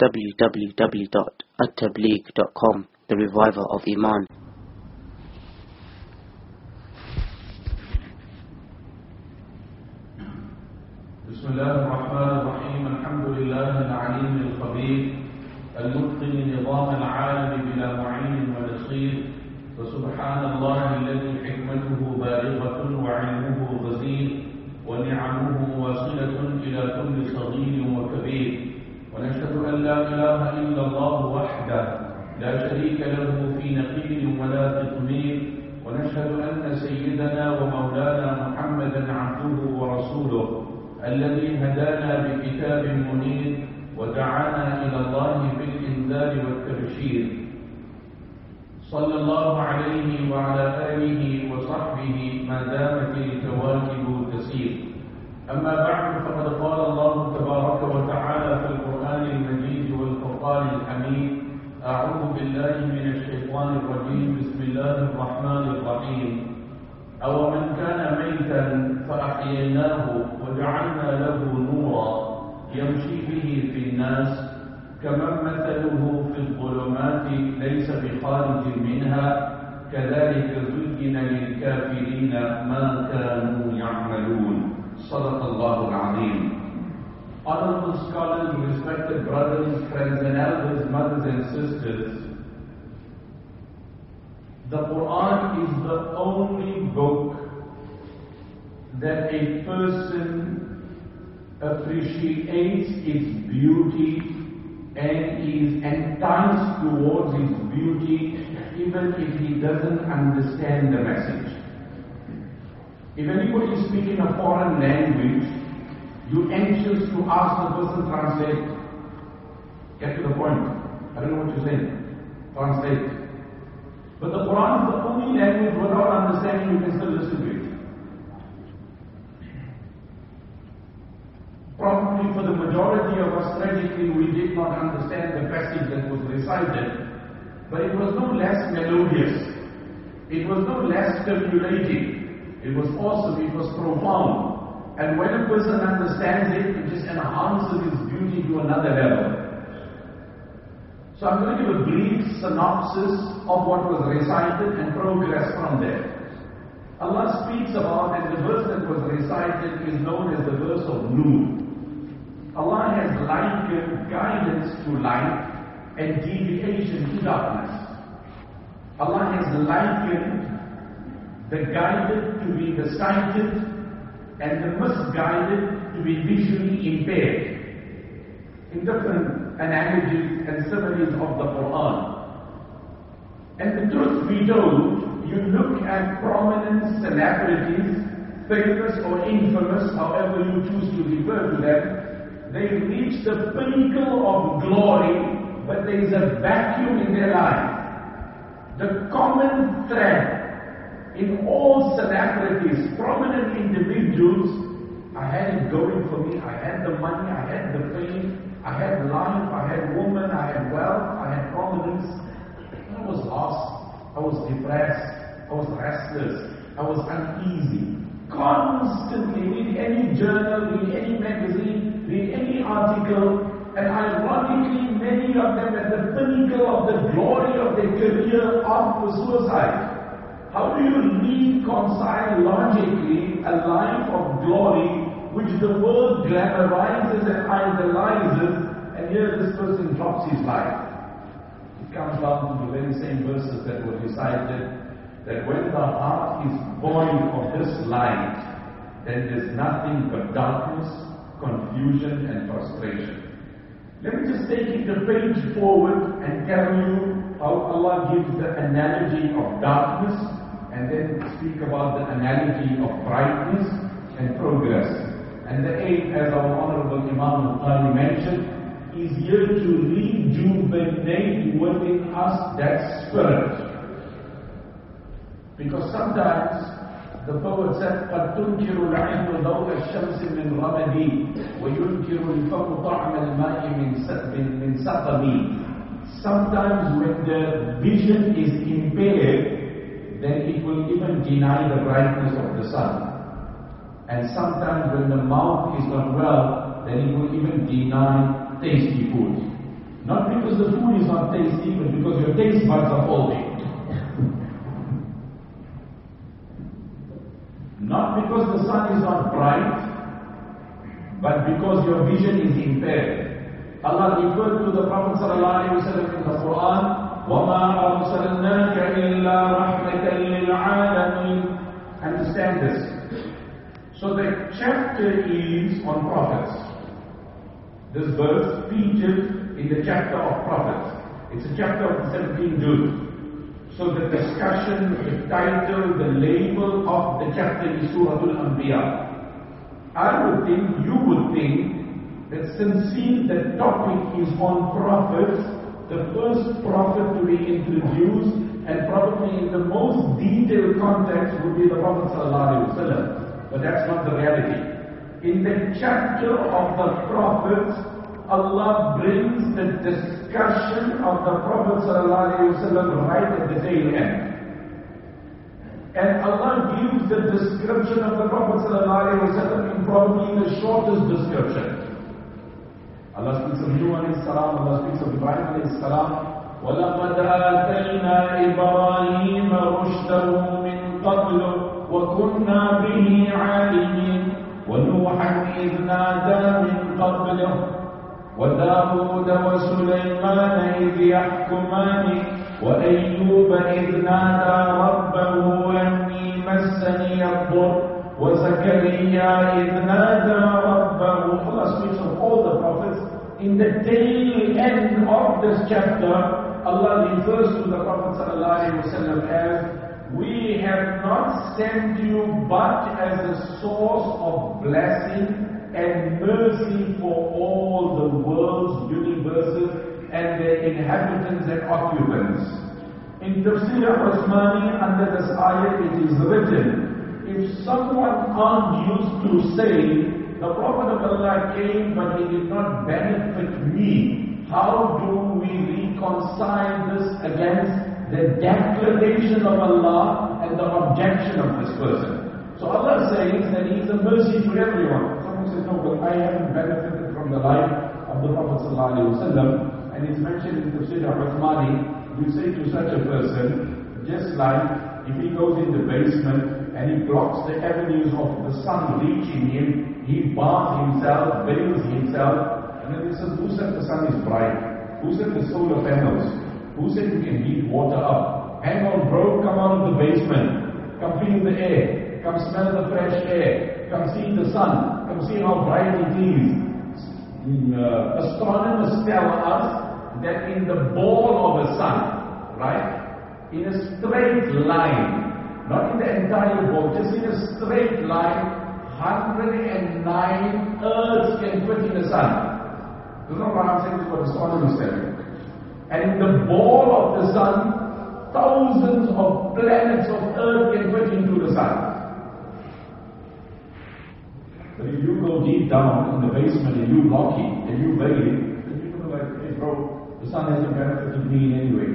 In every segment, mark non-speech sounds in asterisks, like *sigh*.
www.attableek.com The Reviver of Iman. بسم الله الرحمن الرحيم الحمد لله العليم الخبير المتقن نظام العالم بلا معين ونصير فسبحان الله الذي حكمته بالغة وعلمه غزير ونعمه واصلة إلى كل صغير وكبير لا إله إلا الله وحده لا شريك له في نقير ولا تطمير ونشهد أن سيدنا ومولانا محمدا عبده ورسوله الذي هدانا بكتاب منير ودعانا إلى الله بالإنذار والتبشير. صلى الله عليه وعلى آله وصحبه ما دامت الكواكب تسير. أما بعد فقد قال الله تبارك وتعالى والفرقان الحميد. أعوذ بالله من الشيطان الرجيم. بسم الله الرحمن الرحيم. أو من كان ميتا فأحييناه وجعلنا له نورا يمشي به في الناس كمن مثله في الظلمات ليس بخارج منها كذلك زين للكافرين ما كانوا يعملون. صدق الله العظيم. Honorable scholars, respected brothers, friends and elders, mothers and sisters, the Quran is the only book that a person appreciates its beauty and is enticed towards its beauty even if he doesn't understand the message. If anybody is speaking a foreign language, you're anxious to ask the person translate. Get to the point. I don't know what you're saying. Translate. But the Quran is the only language without understanding you can still listen to it. Probably for the majority of us, tragically, we did not understand the passage that was recited, but it was no less melodious. It was no less stimulating. It was awesome. It was profound. And when a person understands it, it just enhances its beauty to another level. So I'm going to give a brief synopsis of what was recited and progress from there. Allah speaks about, and the verse that was recited is known as the verse of Nur. Allah has likened guidance to light and deviation to darkness. Allah has likened the guided to be the sighted and the misguided to be visually impaired. In different analogies and similes of the Quran. And the truth be told, you look at prominent celebrities, famous or infamous, however you choose to refer to them, they reach the pinnacle of glory, but there is a vacuum in their life. The common thread in all celebrities, prominent individuals, I had it going for me, I had the money, I had the fame, I had life, I had woman, I had wealth, I had prominence. I was lost, I was depressed, I was restless, I was uneasy. Constantly read any journal, read any magazine, read any article, and ironically, many of them at the pinnacle of the glory of their career opt for suicide. How do you reconcile logically a life of glory which the world glamorizes and idolizes, and here this person drops his life? It comes down to the very same verses that were recited that when the heart is void of this light, then there's nothing but darkness, confusion, and frustration. Let me just take it a page forward and tell you how Allah gives the analogy of darkness and then speak about the analogy of brightness and progress. And the aim, as our Honorable Imam al mentioned, is here to rejuvenate within us that spirit. Because sometimes the poet said, قد تنكر العين ضوء الشمس من رمدي وينكر الفم طعم الماء من من سقمي. Sometimes when the vision is impaired, then it will even deny the brightness of the sun. And sometimes when the mouth is not well, then it will even deny tasty food. Not because the food is not tasty, but because your taste buds are faulty. *laughs* Not because the sun is not bright, but because your vision is impaired. Allah referred to the Prophet ﷺ in the Quran, وَمَا أَرْسَلْنَاكَ إِلَّا رَحْمَةً لِلْعَالَمِينَ Understand this. So the chapter is on prophets. This verse featured in the chapter of prophets. It's a chapter of 17 Juz. So the discussion, the title, the label of the chapter is Surah Al-Anbiya. I would think, you would think, that since the topic is on prophets, the first prophet to be introduced and probably in the most detailed context would be the Prophet ﷺ. But that's not the reality. In the chapter of the prophets, Allah brings the discussion of the Prophet ﷺ right at the tail end. And Allah gives the description of the Prophet ﷺ in probably the shortest description. Allah speaks of Nuh alayhi salam, Allah speaks of Ibrahim alayhi salam. وَلَقَدْ آتَيْنَا إِبْرَاهِيمَ رُشْدَهُ مِنْ قَبْلُ وَكُنَّا بِهِ عَالِمِينَ. وَنُوحًا إِذْ نَادَى مِنْ قَبْلُ وَدَاوُودَ وَسُلَيْمَانَ إِذْ يَحْكُمَانِ. وَأَيُّوبَ إِذْ نَادَى رَبَّهُ أَنِّي مَسَّنِيَ الضُّرُّ. وَزَكَرِيَّا إِذْ نَادَى رَبَّهُ. Allah speaks of all the prophets in the tail end of this chapter, Allah refers to the Prophet ﷺ as, We have not sent you but as a source of blessing and mercy for all the world's universes and their inhabitants and occupants. In Tafsir al-Usmani, under this ayah, it is written, if someone can't used to say the Prophet of Allah came, but he did not benefit me. How do we reconcile this against the declaration of Allah and the objection of this person? So Allah says that He is a mercy to everyone. Someone says, no, but I haven't benefited from the life of the Prophet. And it's mentioned in the Tafsir Rahmani, you say to such a person, just like if he goes in the basement and he blocks the avenues of the sun reaching him, he bathes himself, bathes himself, and then he says, Who said the sun is bright? Who said the solar panels? Who said you can heat water up? Hang on, bro, come out of the basement. Come feel the air. Come smell the fresh air. Come see the sun. Come see how bright it is. Uh, astronomers tell us that in the ball of the sun, right, in a straight line, not in the entire ball, just in a straight line, 109 earths can fit in the sun. Is not what I'm saying, this is what astronomy is telling. And in the ball of the sun, thousands of planets of earth can fit into the sun. But if you go deep down in the basement and you block it and you bury it, then people are like, hey bro, the sun hasn't benefited me in any way.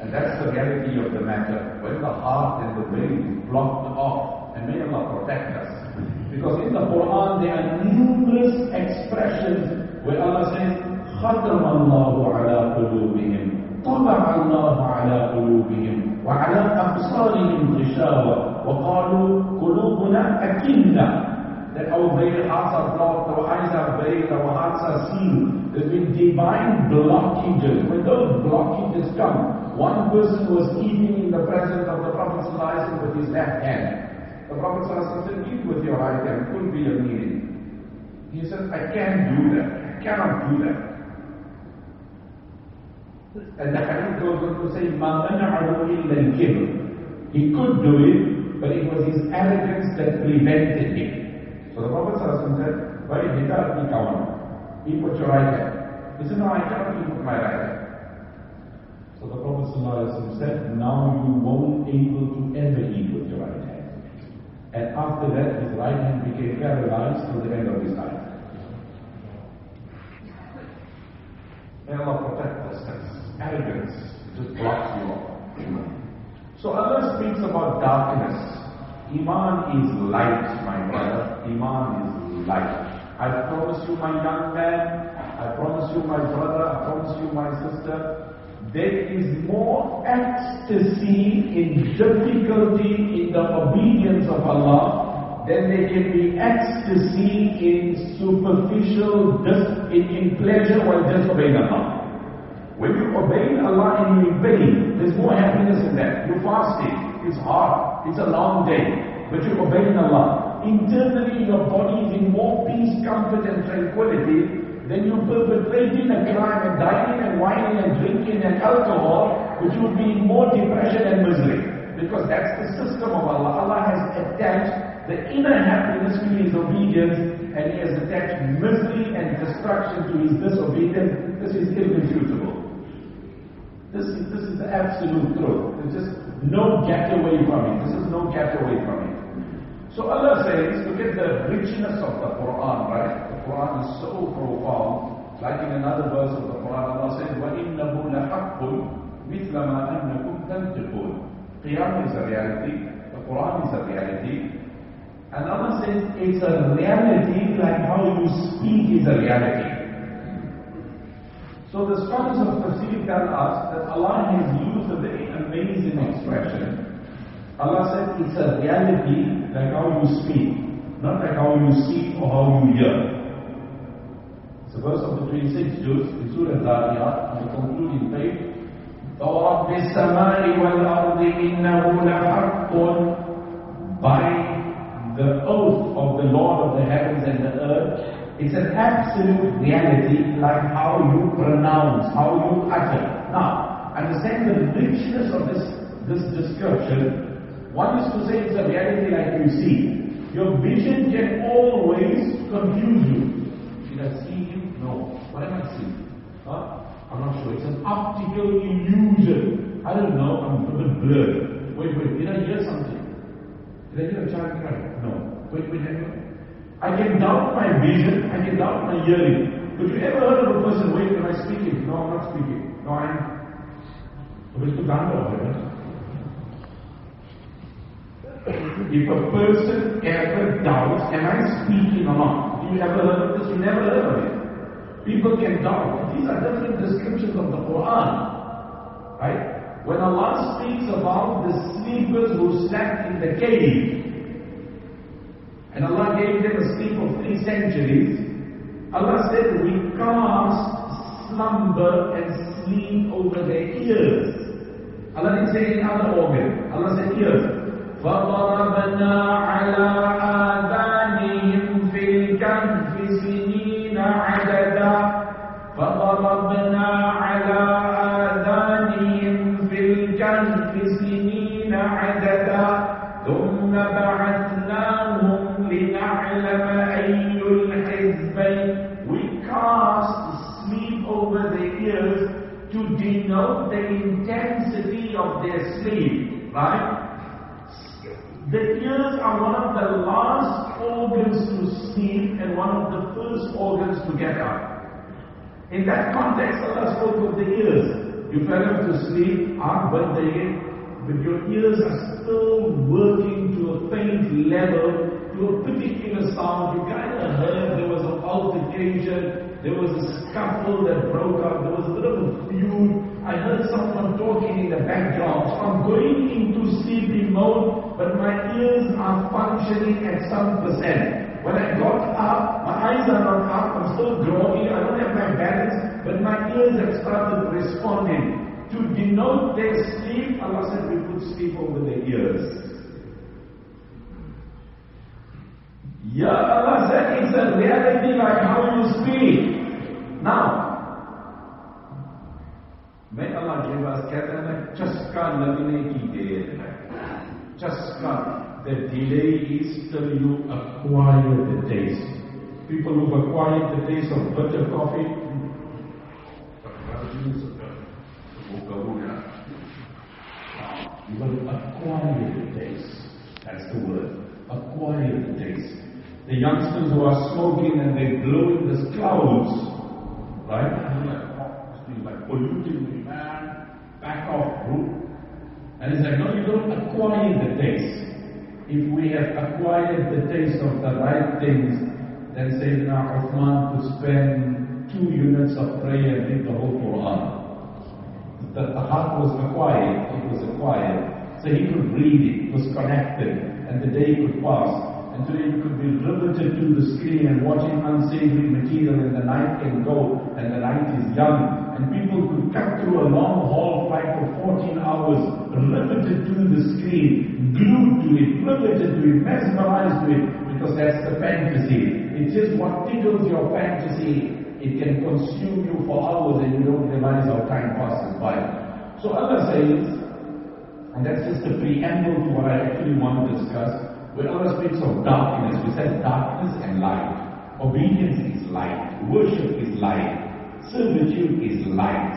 And that's the reality of the matter. When the heart and the brain is blocked off, and may Allah protect us. Because in the Quran there are numerous expressions where Allah says, ختم الله على قلوبهم طبع الله على قلوبهم وعلى أبصارهم غشاوة وقالوا قلوبنا أكنة that our veil hearts are blocked, our eyes are veiled, our hearts are sealed. There's been divine blockages. When those blockages come, one person was eating in the presence of the Prophet with his left hand. The Prophet said, eat with your right hand, could be a meaning. He said, I can't do that. I cannot do that. And the hadith goes on to say, مَا مَنَعَهُ إِلَّا الْكِبْرِ He could do it, but it was his arrogance that prevented him. So the Prophet said, Why did that eat kawan? Eat with your right hand. He said, No, I cannot eat with my right hand. So the Prophet said, Now you won't able to ever eat with your right hand. And after that, his right hand became paralyzed till the end of his life. May Allah protect us. Arrogance just blocks you off. So Allah speaks about darkness. Iman is light, my brother. Iman is light. I promise you, my young man, I promise you, my brother, I promise you, my sister, there is more ecstasy in difficulty in the obedience of Allah than there can be ecstasy in superficial, dis- in, in pleasure while disobeying Allah. When you obey Allah and you obey, there's more happiness in that. You're fasting, it's hard, it's a long day, but you're obeying Allah. Internally, your body is in more peace, comfort, and tranquility then you perpetrating a crime and dining and wining and drinking and alcohol, which would be more depression and misery. Because that's the system of Allah. Allah has attached the inner happiness to his obedience and he has attached misery and destruction to his disobedience. This is irrefutable. This is, this is the absolute truth. There's just no get away from it. This is no get away from it. So Allah says, look at the richness of the Quran, right? Quran is so profound. Like in another verse of the Quran, Allah says, وَإِنَّهُ لَحَقٌّ مِثْلَ مَا أَنَّكُمْ تَنْتِقُونَ Qiyam is a reality, the Quran is a reality. And Allah says, it's a reality like how you speak is a reality. So the scholars of Tafsir tell us that Allah has used a very amazing expression. Allah said it's a reality like how you speak, not like how you see or how you hear. The verse of the 26 juz in Surah Zariyat, on the concluding page, فَوَرَبِّ السَّمَاءِ وَالْأَرْضِ إِنَّهُ لَحَقٌّ By the oath of the Lord of the heavens and the earth, it's an absolute reality like how you pronounce, how you utter. Now, understand the richness of this, this description. One is to say it's a reality like you see. Your vision can always confuse you. Should I see I? Huh? I'm not sure. It's an optical illusion. I don't know. I'm a bit blurred. Wait, wait. Did I hear something? Did I hear a child cry? No. Wait, wait. Hang on. I can doubt my vision. I can doubt my hearing. Have you ever heard of a person, wait, am I speaking? No, I'm not speaking. No, I'm. If a person ever doubts, am I speaking or not? You ever heard of this? You never heard of it People can doubt. These are different descriptions of the Quran. Right? When Allah speaks about the sleepers who slept in the cave, and Allah gave them a sleep of three centuries, Allah said, we cast slumber and sleep over their ears. Allah didn't say any other organ. Allah said ears. فضربنا على آذانهم في الكهف ثم بعثناهم لنعلم أي الحزبين We cast sleep over the ears to denote the intensity of their sleep, right? The ears are one of the last organs to sleep and one of the first organs to get up. In that context, Allah spoke of the ears. You fell into sleep, heart burnt again, but your ears are still working to a faint level, to a particular sound. You kind of heard there was an altercation, there was a scuffle that broke out, there was a a feud. I heard someone talking in the background. So I'm going into sleeping mode, but my ears are functioning at some percent. When I got up, my eyes are not up, I'm still groggy, I don't have my balance, but my ears have started responding To denote their sleep, Allah said we put sleep over their ears. Yeah, Allah said it's a reality like how you speak. Now, may Allah give us कहते हैं चस्का लगने की देर है चस्का the delay is till you acquire the taste. People who've acquired the taste of bitter coffee, you got to acquire the taste. That's the word. Acquire the taste. The youngsters who are smoking and they blow in the clouds, right? Like, oh, like polluting the man, back off, group. And it's like, no, you don't acquire the taste if we have acquired the taste of the right things, then Sayyidina Uthman could spend two units of prayer and read the whole Quran. The, the heart was acquired, it was acquired. So he could read it, it was connected, and the day could pass. And today you could be riveted to the screen and watching unsavory material and the night can go and the night is young. And people could cut through a long haul flight for 14 hours, riveted to the screen, glued to it, riveted to it, mesmerized to it, because that's the fantasy. It's just what tickles your fantasy. It can consume you for hours and you don't realize how time passes by. So Allah says, and that's just a preamble to what I actually want to discuss. When Allah speaks of darkness, we said darkness and light. Obedience is light. Worship is light. Servitude is light.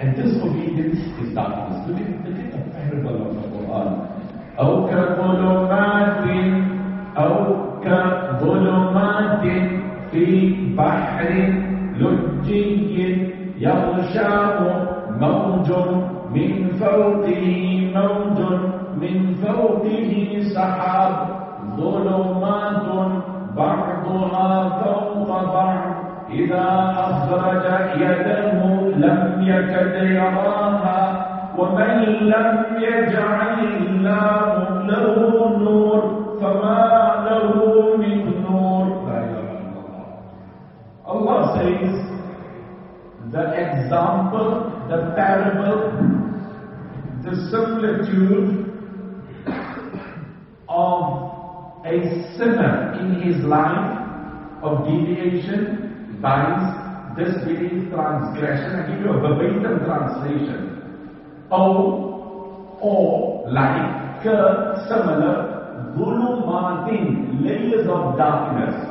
And disobedience is darkness. Look at, look at the parable of the Quran. أو كظلمات أو كظلمات في بحر لجي يغشاه موج من فوقه موج من فوقه سحاب ظلمات بعضها فوق بعض. إذا أخرج يده لم يكد يراها ومن لم يجعل الله له نور. says the example, the parable, the similitude of a sinner in his life of deviation, vice, disbelief, transgression. I give you a verbatim translation. Or, or like similar, gulumatin, layers of darkness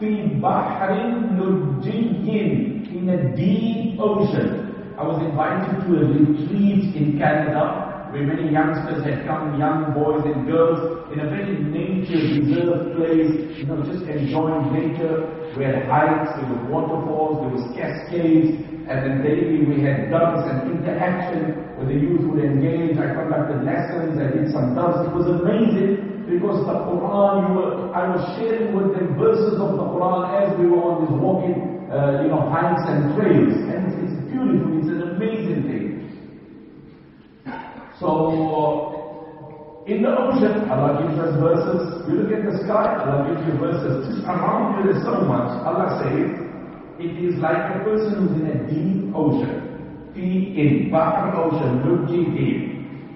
في بحر لجي in a deep ocean. I was invited to a retreat in Canada where many youngsters had come, young boys and girls, in a very nature reserved place, you know, just enjoying nature. We had hikes, there were waterfalls, there was cascades, and then daily we had dance and interaction where the youth would engage. I conducted lessons, I did some dance. It was amazing because the Quran, were, I was sharing with them verses of the Quran as we were on this walking, uh, you know, hikes and trails. And it's, beautiful, it's an amazing thing. So, in the ocean, Allah gives us verses. You look at the sky, Allah gives you verses. Just around you there's so much. Allah says, it is like a person who's in a deep ocean. Fi in, Bahr ocean, Lujji deep.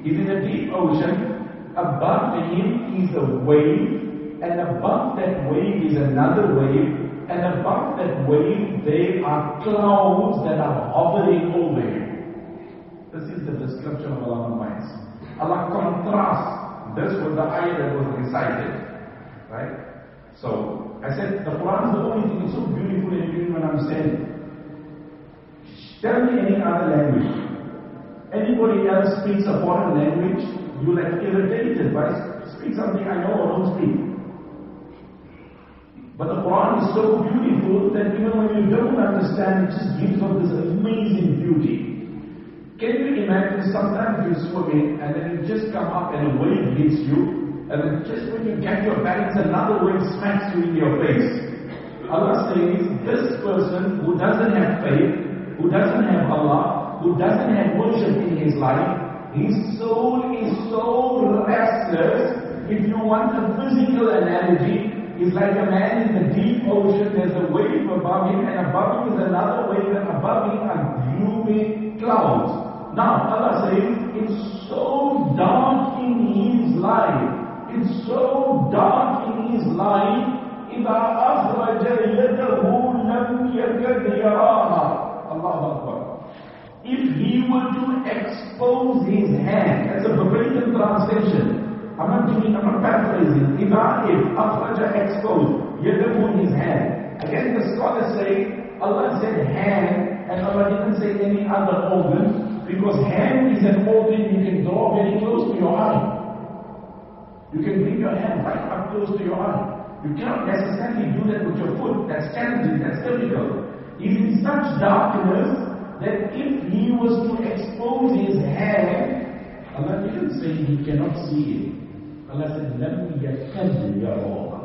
He's in a deep ocean. Above him is a wave, and above that wave is another wave, and above that wave there are clouds that are hovering over him. This is the description of Allah minds. Allah contrasts this with the ayah that was recited. Right? So, I said the Quran is the only thing that's so beautiful and beautiful when I'm saying. Tell me any other language. Anybody else speaks a foreign language, you like irritated by speak something I know or don't speak. But the Quran is so beautiful that even when you don't understand, it just gives off this amazing beauty. Can you imagine sometimes you're swimming and then you just come up and a wave hits you, and just when you get your balance, another wave smacks you in your face. Allah says, this person who doesn't have faith, who doesn't have Allah, who doesn't have worship in his life, his soul is so restless. If you want a physical analogy, it's like a man in the deep ocean, there's a wave above him, and above him is another wave, and above him are gloomy clouds. Now, Allah says, it's so dark in his life. It's so dark in his life. إذا أخرج يده لم يكد يراها. Allah Akbar. If he were to expose his hand, that's a verbatim translation. I'm not giving, I'm not paraphrasing. Ibrahim, Akhraja exposed, Yadabu his hand. Again, the scholars say, Allah said hand, and Allah didn't say any other organ, because hand is an organ you can draw very close to your eye. You can bring your hand right up close to your eye. You cannot necessarily do that with your foot. That's challenging, that's difficult. He's in such darkness that if he was to expose his hand, Allah didn't say he cannot see it. Allah said, لَمْ يَكَدْ يَرَوْهَا.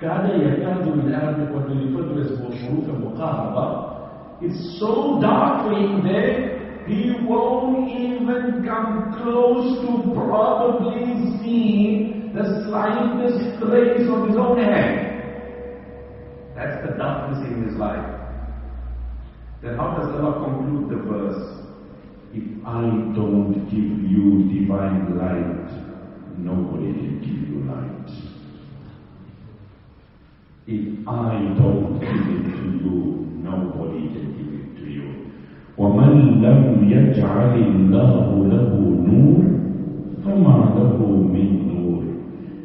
كاد يكاد in Arabic what we refer to as حروف المقاربة it's so dark for him there he won't even come close to probably see the slightest trace of his own hand. That's the darkness in his life. Then how does Allah conclude the verse? If I don't give you divine light, nobody can give you light. If I don't give it to you, nobody can give it to you. ومن لم يجعل الله له نور فما له من نور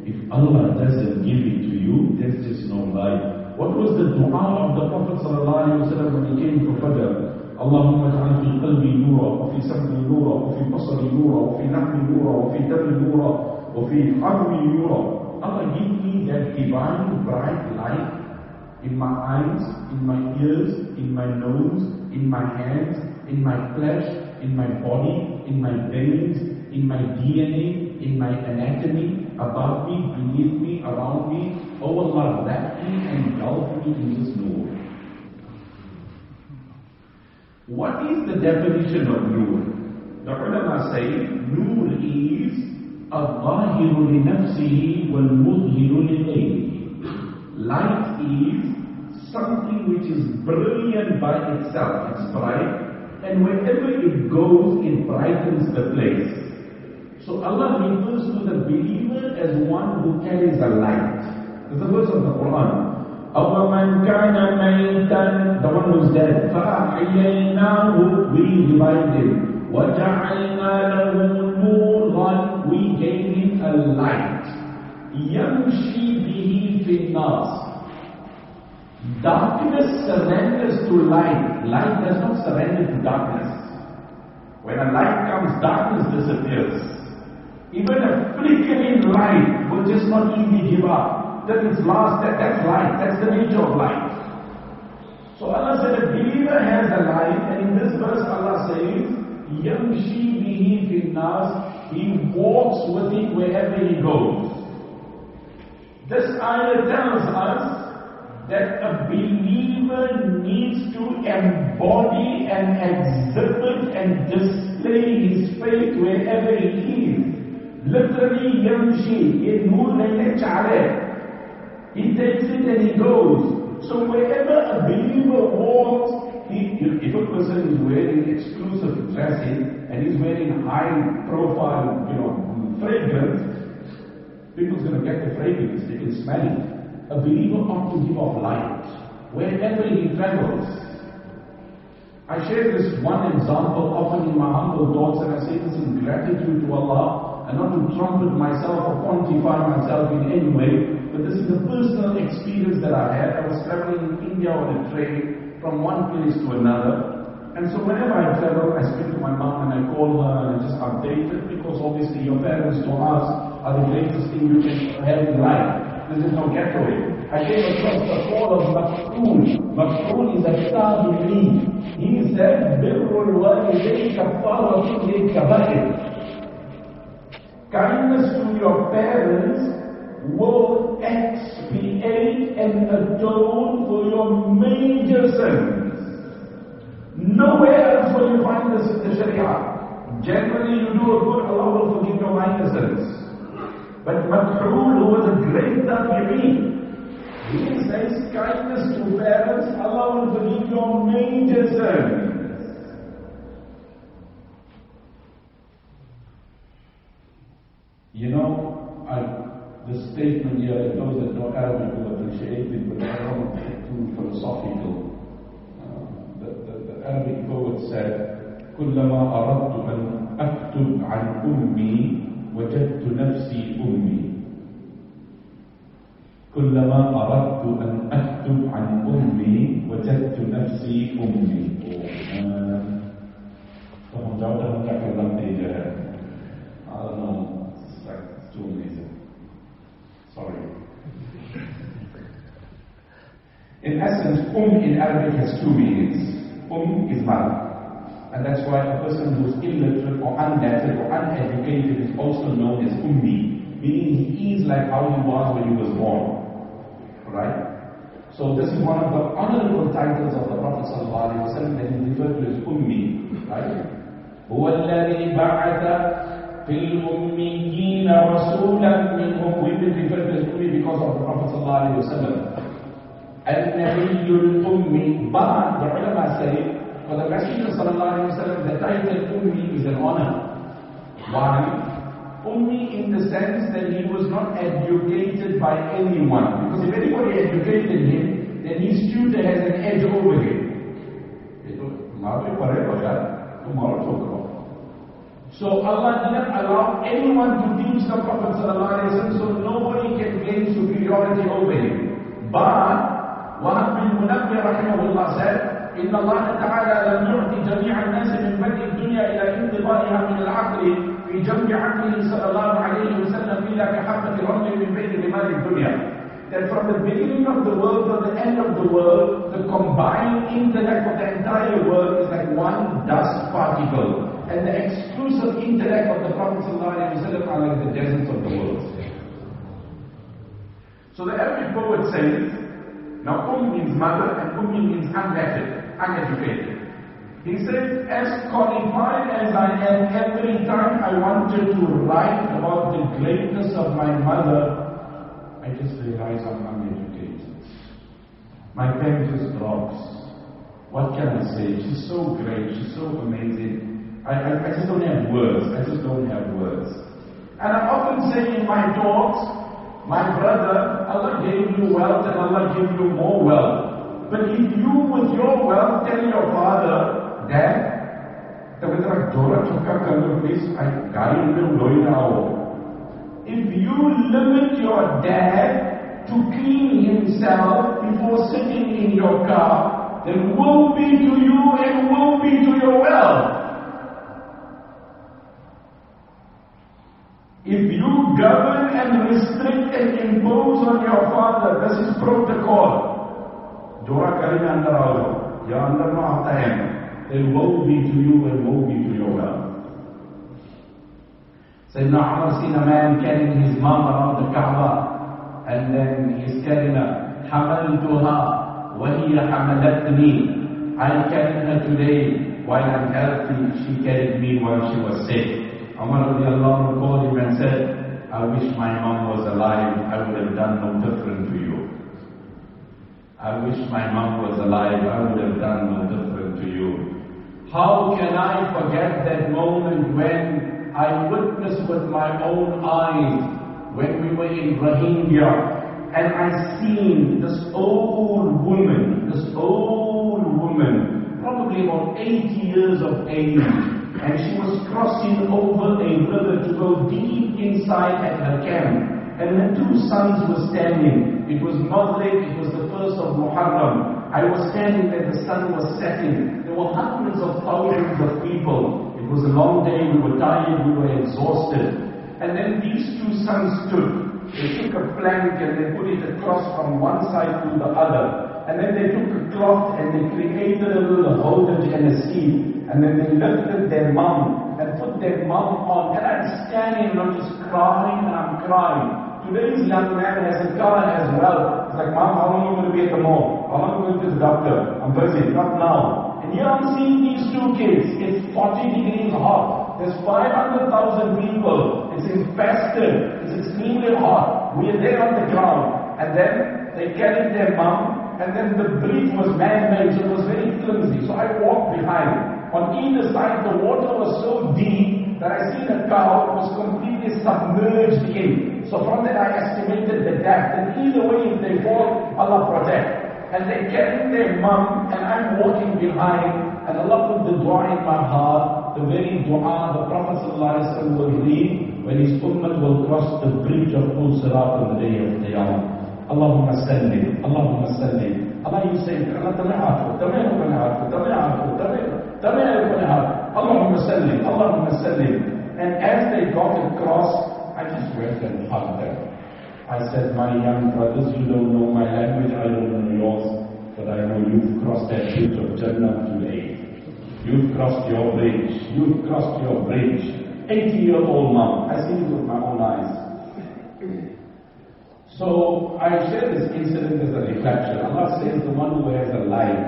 If Allah doesn't give it to you, there's just no light. What was the dua of the Prophet ﷺ when he came to Fajr? اللهم اجعل في قلبي نورا وفي سمعي نورا وفي بصري نورا وفي لحمي نورا وفي دمي نورا وفي حرمي نورا Allah give me that divine bright light in my eyes, in my ears, in my nose, in my hands, in my flesh, in my body, in my veins, in my DNA, in my anatomy, above me, beneath me, around me. Oh Allah, wrap me and engulf me in this nur. What is the definition of nur? The ulama say nur is الظاهر لنفسه والمظهر لغيره. Light is something which is brilliant by itself. It's bright, and wherever it goes, it brightens the place. So Allah refers to the believer as one who carries a light. There's a verse of the Quran. أَوَمَنْ كَانَ مَيْتًا The one who's dead. فَأَحْيَيْنَاهُ We revived him. وَجَعَلْنَا لَهُ نُورًا We gave him a light. يَمْشِي بِهِ فِي النَّاسِ Darkness surrenders to light. Light does not surrender to darkness. When a light comes, darkness disappears. Even a flickering light will just not easily give up. That is lost, that, that's light, that's the nature of light. So Allah said a believer has a light, and in this verse Allah says, Yamshi bihi fil nas, he walks with it wherever he goes. This ayah tells us that a believer needs to embody and exhibit and display his faith wherever he is. Literally, yamshi, in He takes it and he goes. So wherever a believer walks, he, if a person is wearing exclusive dressing and he's wearing high profile, you know, fragrance, people's going to get the fragrance, they can smell it. A believer ought to give off light wherever he travels. I share this one example often in my humble thoughts, and I say this in gratitude to Allah, and not to trumpet myself or quantify myself in any way, but this is a personal experience that I had. I was traveling in India on a train from one place to another, and so whenever I travel, I speak to my mom and I call her and I just update her because obviously your parents to us are the greatest thing you can have in life. This is no getaway. I came across the call of Makhul. Makhul is a Tabi'i. He said, بِرُّ الْوَالِدَيْكَ فَرَّةٌ لِكَ بَحِرٍ Kindness to your parents will expiate and atone for your major sins. Nowhere else will you find this in the Sharia. Generally, you do a good, Allah will forgive your minor sins. But Makhul, who was a great tabi'een, he says kindness to parents, Allah will forgive your major sins. You know, I, the statement here, those that know Arabic will appreciate it, but I don't get too philosophical. Uh, the, the, the Arabic poet said, كلما أردت أن أكتب عن أمي وجدت نفسي أمي كلما أردت أن أكتب عن أمي وجدت نفسي أمي فهم جاوبت متكلم إيه I don't know, too amazing. Sorry. In essence, um in Arabic has two meanings. Um is mother. And that's why a person who is illiterate or unlettered or uneducated is also known as ummi, meaning he is like how he was when he was born. Right? So this is one of the honorable titles of the Prophet ﷺ that he referred to as Ummi. Right? هو الذي بعث في الأميين رسولا منهم We've been referred to as Ummi because of the Prophet ﷺ. النبي الأمي But the ulama say for the Messenger ﷺ the title Ummi is an honor. Why? Only in the sense that he was not educated by anyone. Because if anybody educated him, then his tutor has an edge over him. So Allah didn't allow anyone to teach the Prophet ﷺ, so nobody can gain superiority over him. But Wahab bin Munabbih rahimahullah said, إن الله تعالى لم يعطي جميع الناس من بدء الدنيا إلى انقضائها من العقل في جنب عقله صلى الله عليه وسلم إلا كحبة رمل من بين رمال الدنيا. That from the beginning of the world to the end of the world, the combined intellect of the entire world is like one dust particle. And the exclusive intellect of the Prophet ﷺ are like the deserts of the world. So the Arabic poet says, now Um means mother and Ummi means unlettered, uneducated. He says, as qualified as I am every time I wanted to write about the greatness of my mother, I just realize I'm uneducated. My pen just drops. What can I say? She's so great, she's so amazing. I, I, I just don't have words. I just don't have words. And I'm often say in my talks, my brother, Allah gave you wealth and Allah gave you more wealth. But if you with your wealth tell your father, Dad, the Dora I now. If you limit your dad to clean himself before sitting in your car, then woe be to you and woe be to your wealth. If you govern and restrict and impose on your father, this is protocol. Dora Karina under Ya under no then woe be to you and woe be to your wealth. Sayyidina Umar seen a man carrying his mom around the Kaaba and then he's carrying her. حملتها وهي حملتني I carried her today while I'm healthy. She carried me while she was sick. Umar called him and said, I wish my mom was alive. I would have done no different to you. I wish my mom was alive. I would have done no different to you. How can I forget that moment when I witnessed with my own eyes when we were in Rohingya and I seen this old woman, this old woman, probably about 80 years of age, and she was crossing over a river to go deep inside at her camp. And her two sons were standing. It was Maghrib, it was the first of Muharram. I was standing there, the sun was setting. There were hundreds of thousands of people. It was a long day, we were tired, we were exhausted. And then these two sons stood. They took a plank and they put it across from one side to the other. And then they took a cloth and they created a little holdage and a seat. And then they lifted their mum and put their mum on. And I'm standing and I'm just crying and I'm crying. Today's young man has a car as well. It's like, Mom, how long are you going to be at the mall? How long are you going to the doctor? I'm busy, not now. And here I'm seeing these two kids. It's 40 degrees hot. There's 500,000 people. It's infested. It's extremely hot. We are there on the ground. And then they carried their mom. And then the bridge was man-made, so it was very flimsy. So I walked behind. On either side, the water was so deep that I seen a cow was completely submerged in. So from that I estimated the depth. And either way, if they fall, Allah protect. And they carry their mum, and I'm walking behind, and Allah put the dua in my heart, the very dua the Prophet ﷺ will read when his ummah will cross the bridge of Ul Sirat on the day of Qiyamah. Allahumma sallim, Allahumma sallim. Allah you say, Allah tama'afu, tama'afu, tama'afu, tama'afu, tama'afu, tama'afu, Allahumma sallim, Allahumma sallim. And as they got across, I just went and hugged them. I said, my young brothers, you don't know my language, I don't know yours, but I know you've crossed that bridge of Jannah today. You've crossed your bridge. You've crossed your bridge. 80 year old mom. I see it with my own eyes. So I share this incident as a reflection. Allah says the one who has a light.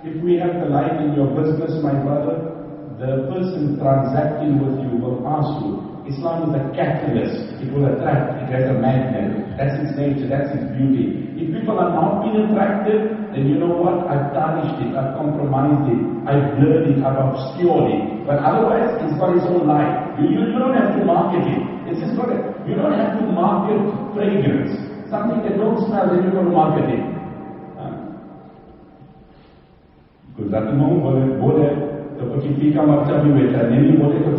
If we have the light in your business, my brother, the person transacting with you will ask you. Islam is a catalyst. It will attract. It has a magnet. That's its nature. That's its beauty. If people are not being attracted, then you know what? I've tarnished it. I've compromised it. I've blurred it. I've obscured it. But otherwise, it's got its own light. You, you, you don't have to market it. It's just got a, you don't have to market fragrance. Something that don't smell, then you're going to market it. गुजरातમાં હું બોલે બોલે તો પછી ફીકા મરચા બી વેચાય એની બોલે તો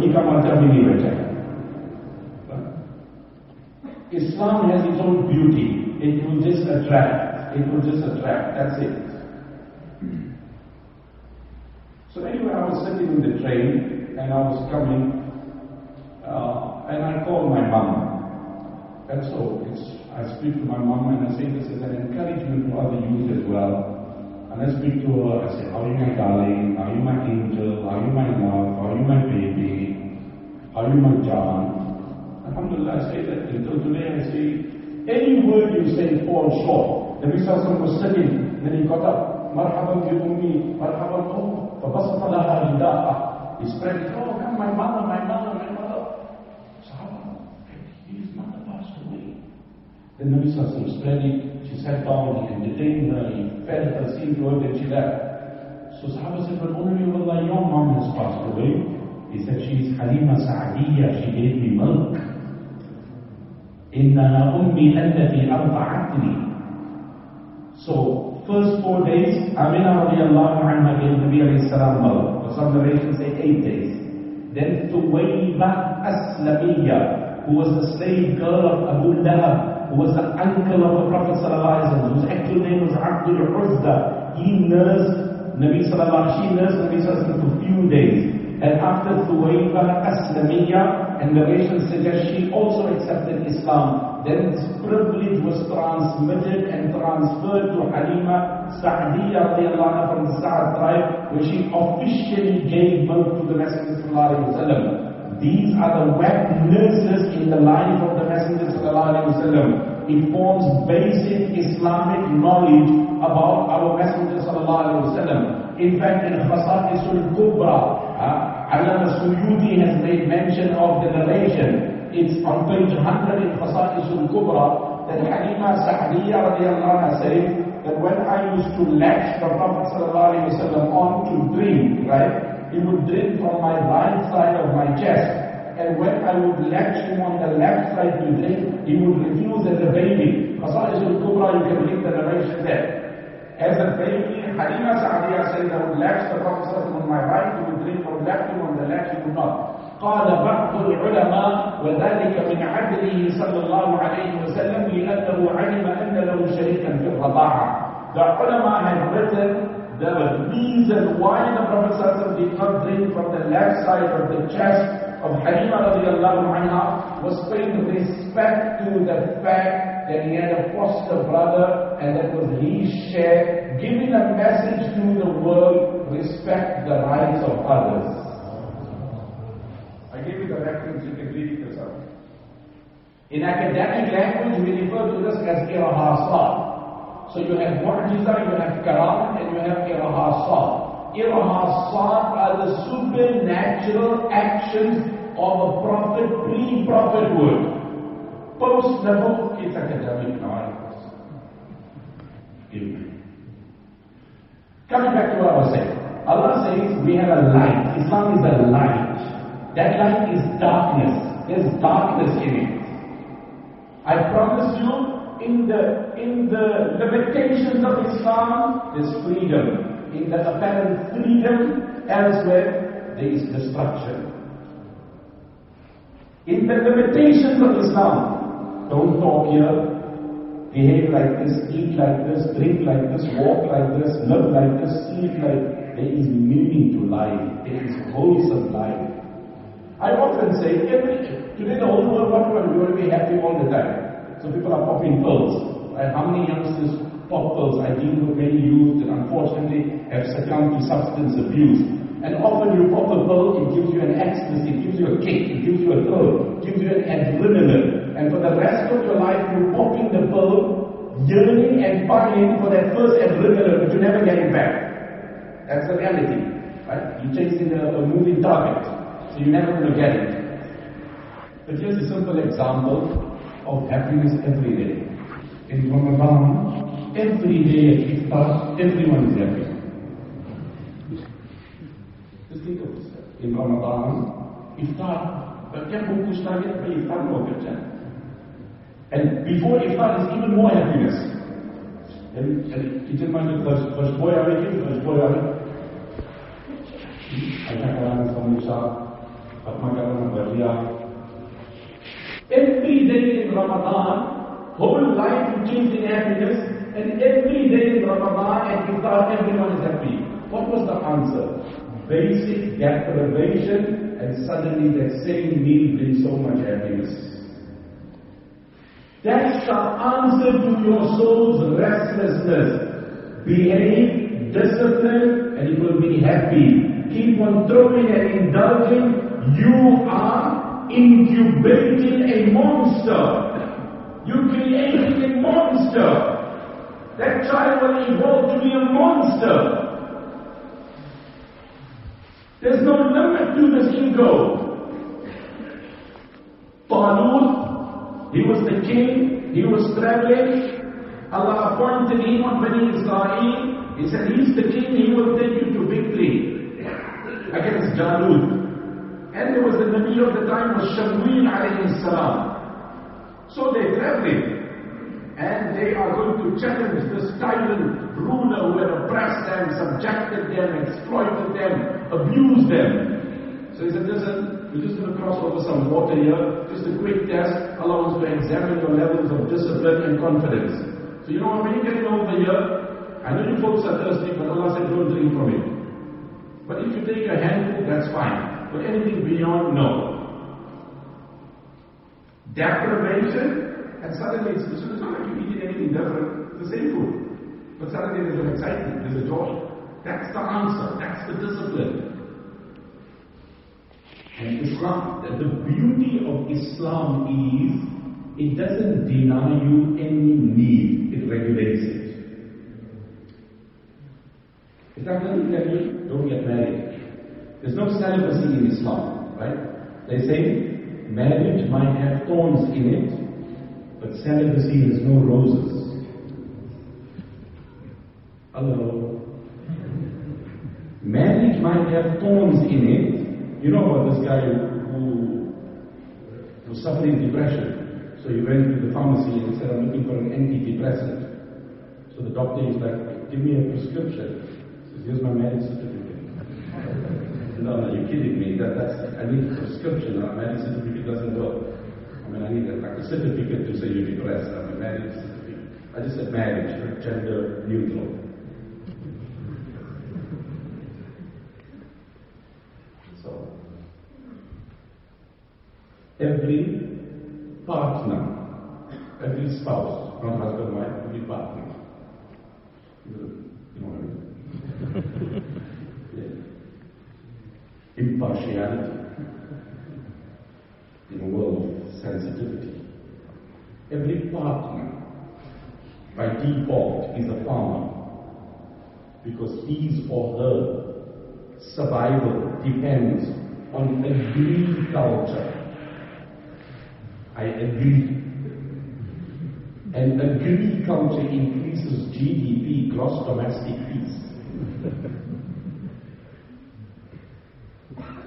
Islam has its own beauty. It will just attract. It will just attract. That's it. So anyway, I was sitting in the train and I was coming uh, and I called my mom. And so it's, I speak to my mom and I say this as an encouragement to other youth as well. And I speak to her, I say, Are you my darling? Are you my angel? Are you my love? Are you my baby? Are you my John? Alhamdulillah, I say that until today I say, any word you say falls short. The Prophet was sitting, then he got up, Marhaban bi ummi, marhaban oh, فبسط لها رداءه. He spread it, oh, come my mother, my mother, my mother. The nuisance was spreading. She sat down, he entertained her, he fed her, seemed to her, then she left. So Sahaba said, but Honorable your mom has passed away. He said, she is Halima Sa'adiyya, she gave me milk. إِنَّهَا أُمِّي أَلَّتِي أَرْضَعَتْنِي So, first four days, Amina radiallahu anha gave Nabi alayhi salam milk. For some narrations say eight days. Then Thuwayba Aslamiyya, who was the slave girl of Abu Lahab, who was the uncle of the Prophet wasallam, whose actual name was Abdul Uzza. He nursed Nabi sallallahu she nursed Nabi sallallahu for a few days. And after Thuwayba Aslamiyya, and narration suggests she also accepted Islam, then this privilege was transmitted and transferred to Halima anha from the Sa'd tribe, where she officially gave birth to the Messenger sallallahu alaihi wasallam. These are the wet nurses in the life of the Messenger wasallam. It forms basic Islamic knowledge about our Messenger wasallam. In fact, in Khasa'isul Kubra, uh, Allama Suyuti has made mention of the narration. It's on page 100 in Khasa'isul Kubra that Halima Sa'diyya radiallahu says that when I used to latch the Prophet wasallam on to drink, right? he would drink from my right side of my chest. And when I would latch him on the left side to drink, he would refuse as a baby. Khasa'is al-Kubra, you can read the narration there. As a baby, Halima Sa'adiyah said I would latch the Prophet on my right, he would drink from left, him on the left, he would not. قال بعض العلماء وذلك من عدله صلى الله عليه وسلم لأنه علم أن له شريكا في الرضاعة. The ulama had written the reason why the Prophet ﷺ did not drink from the left side of the chest of Halima radiallahu anha was paying respect to the fact that he had a foster brother and that was his share, giving a message to the world, respect the rights of others. I give you the reference, you can read it yourself. In academic language, we refer to this as irhasat. So you have mu'jiza, you have karam, and you have irhasat. Irhasat are the supernatural actions of a prophet, pre-prophethood. Post-Nabu, it's academic knowledge. Amen. Coming back to what I was saying. Allah says we have a light. Islam is a light. That light is darkness. There's darkness in it. I promise you, in the in the limitations of Islam, there's freedom. In the apparent freedom elsewhere, there is destruction. In the limitations of Islam, don't talk here, behave like this, eat like this, drink like this, walk like this, live like this, sleep like there is meaning to life. There is wholesome life. I often say, every today the whole world what we want to be happy all the time. So people are popping pills. Right? How many youngsters pop pills? I deal with many youth that unfortunately have succumbed to substance abuse. And often you pop a pill, it gives you an ecstasy, it gives you a kick, it gives you a thrill, it gives you an adrenaline. And for the rest of your life, you're popping the pill, yearning and pining for that first adrenaline, but you never get it back. That's the reality. Right? You're chasing a, a moving target, so you're never going to get it. But here's a simple example of happiness every day. In Ramadan, every day at Iftar, everyone is happy. Just think of this. In Ramadan, Iftar, क्या भूख कुछ target by Iftar no करते And before Iftar is even more happiness. And, and kitchen में first first boy आवे first boy आवे ऐसा कराना समोसा अपना कराना भजिया Every day in Ramadan, whole life you in happiness, and every day in Ramadan and Iftar, everyone is happy. What was the answer? Basic deprivation, and suddenly that same meal brings so much happiness. That's the answer to your soul's restlessness. Behave, discipline, and you will be happy. Keep on throwing and indulging. You are incubating a monster. You created a monster. That child will evolve to be a monster. There's no limit to this ego. Talut, he was the king, he was traveling. Allah appointed him on Bani Israel. He said, He's the king, he will take you to victory against Jalut. And there was the Nabi of the time was Shamween alayhi salam. So they're traveling. And they are going to challenge this tyrant ruler who had oppressed them, subjected them, exploited them, abused them. So he said, listen, we're just going to cross over some water here, just a quick test. Allah wants to examine your levels of discipline and confidence. So you know, when you're getting over here, I know you folks are thirsty, but Allah said don't drink from it. But if you take a handful, that's fine. But anything beyond, no. Deprivation, and suddenly it's, it's not like you're eating anything different. The same food. But suddenly there's an excitement, there's a joy. That's the answer, that's the discipline. And Islam, the beauty of Islam is it doesn't deny you any need, it regulates it. That going to tell you, don't get married? There's no celibacy in Islam, right? They say marriage might have thorns in it, but celibacy has no roses. Hello? Marriage might have thorns in it. You know about this guy who was suffering depression. So he went to the pharmacy and said, I'm looking for an antidepressant. So the doctor is like, give me a prescription. He says, here's my marriage certificate. No, no, you're kidding me. That, that's, I need a prescription. A marriage certificate doesn't work. I mean, I need a, like a certificate to say you're depressed. I'm a marriage certificate. I just said marriage, gender neutral. So, every partner, every spouse, not husband, wife, every partner, you know what I mean? *laughs* impartiality in a world of sensitivity. Every partner, by default, is a farmer because his or her survival depends on agriculture. I agree. And agriculture increases GDP, gross domestic peace.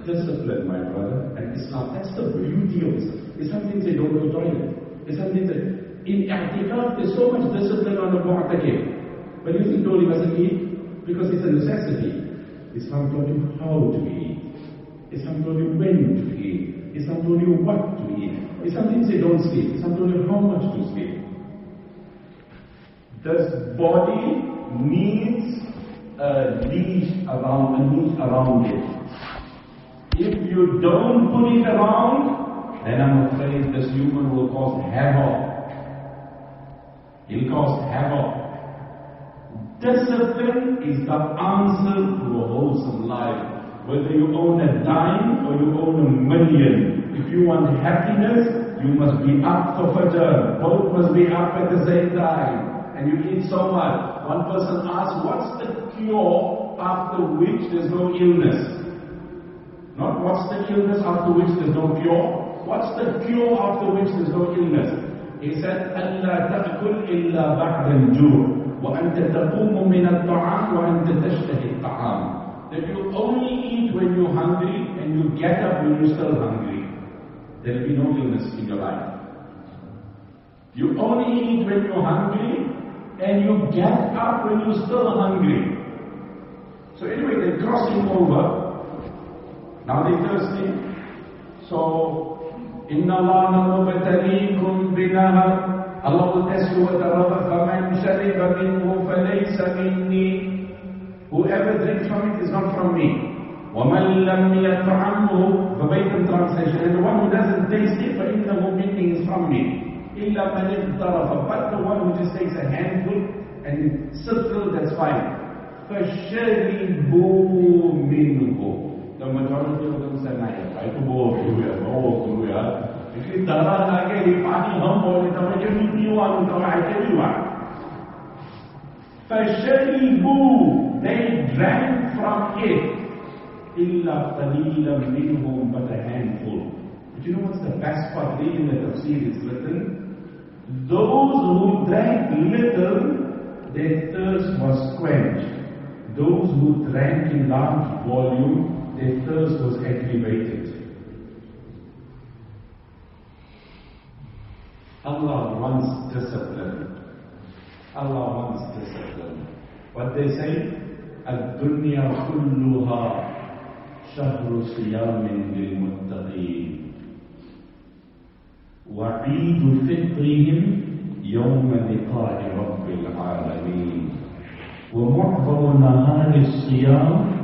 Discipline, my brother, and Islam. That's the beauty of Islam. It's something they don't go toilet. It's something that in i'tikaf there's so much discipline on the mu'takif. But you think no, he mustn't eat because it's a necessity. Islam told you how to eat. Islam told you when to eat. Islam told you what to eat. Islam didn't say don't sleep. Islam told you how much to sleep. This body needs a leash around, a leash around it. If you don't put it around, then I'm afraid this human will cause havoc. He'll cause havoc. Discipline is the answer to a wholesome life. Whether you own a dime or you own a million, if you want happiness, you must be up for Fajr. Both must be up at the same time. And you eat so much. One person asked, what's the cure after which there's no illness? Not what's the illness after which there's no cure. What's the cure after which there's no illness? He said, أَلَّا تَأْكُلْ إِلَّا بَعْدَ الْجُوعِ وأنت تقوم من الطعام وأنت تشتهي الطعام that you only eat when you're hungry and you get up when you're still hungry. There will be no illness in your life. You only eat when you're hungry and you get up when you're still hungry. So anyway, they're crossing over. Now they're thirsty. So, إن الله مبتليكم بنهر Allah will test you with the river, فَمَنْ شَرِبَ مِنْهُ فَلَيْسَ مِنِّي Whoever drinks from it is not from me. وَمَنْ لَمْ يَطْعَمْهُ Verbatim translation. And the one who doesn't taste it, فَإِنَّهُ مِنِّي is from me. إِلَّا مَنِ اِقْتَرَفَ But the one who just takes a handful and sips through, that's fine. فَشَرِبُوا مِنْهُ the majority of them said, I try to no if if I give you I tell you one. فَشَرِبُوا They drank from it. إِلَّا قَلِيلًا مِنْهُمْ But a handful. But you know what's the best part? Read in the tafsir is written. Those who drank little, their thirst was quenched. Those who drank in large volume, their thirst was aggravated Allah wants discipline. Allah wants discipline. What they say? الدنيا كلها شهر صيام للمتقين وعيد فطرهم يوم لقاء رب العالمين ومعظم نهار الصيام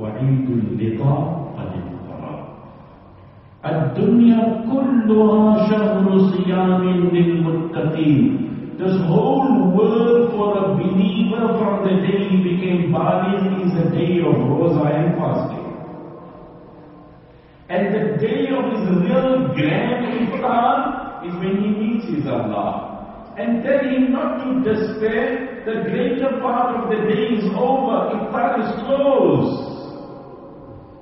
وعيد اللقاء قد اقترب الدنيا كلها شهر صيام للمتقين This whole world for a believer from the day he became Baligh is a day of rosa and fasting. And the day of his real grand iftar is when he meets his Allah. And tell him not to despair, the greater part of the day is over, iftar is closed.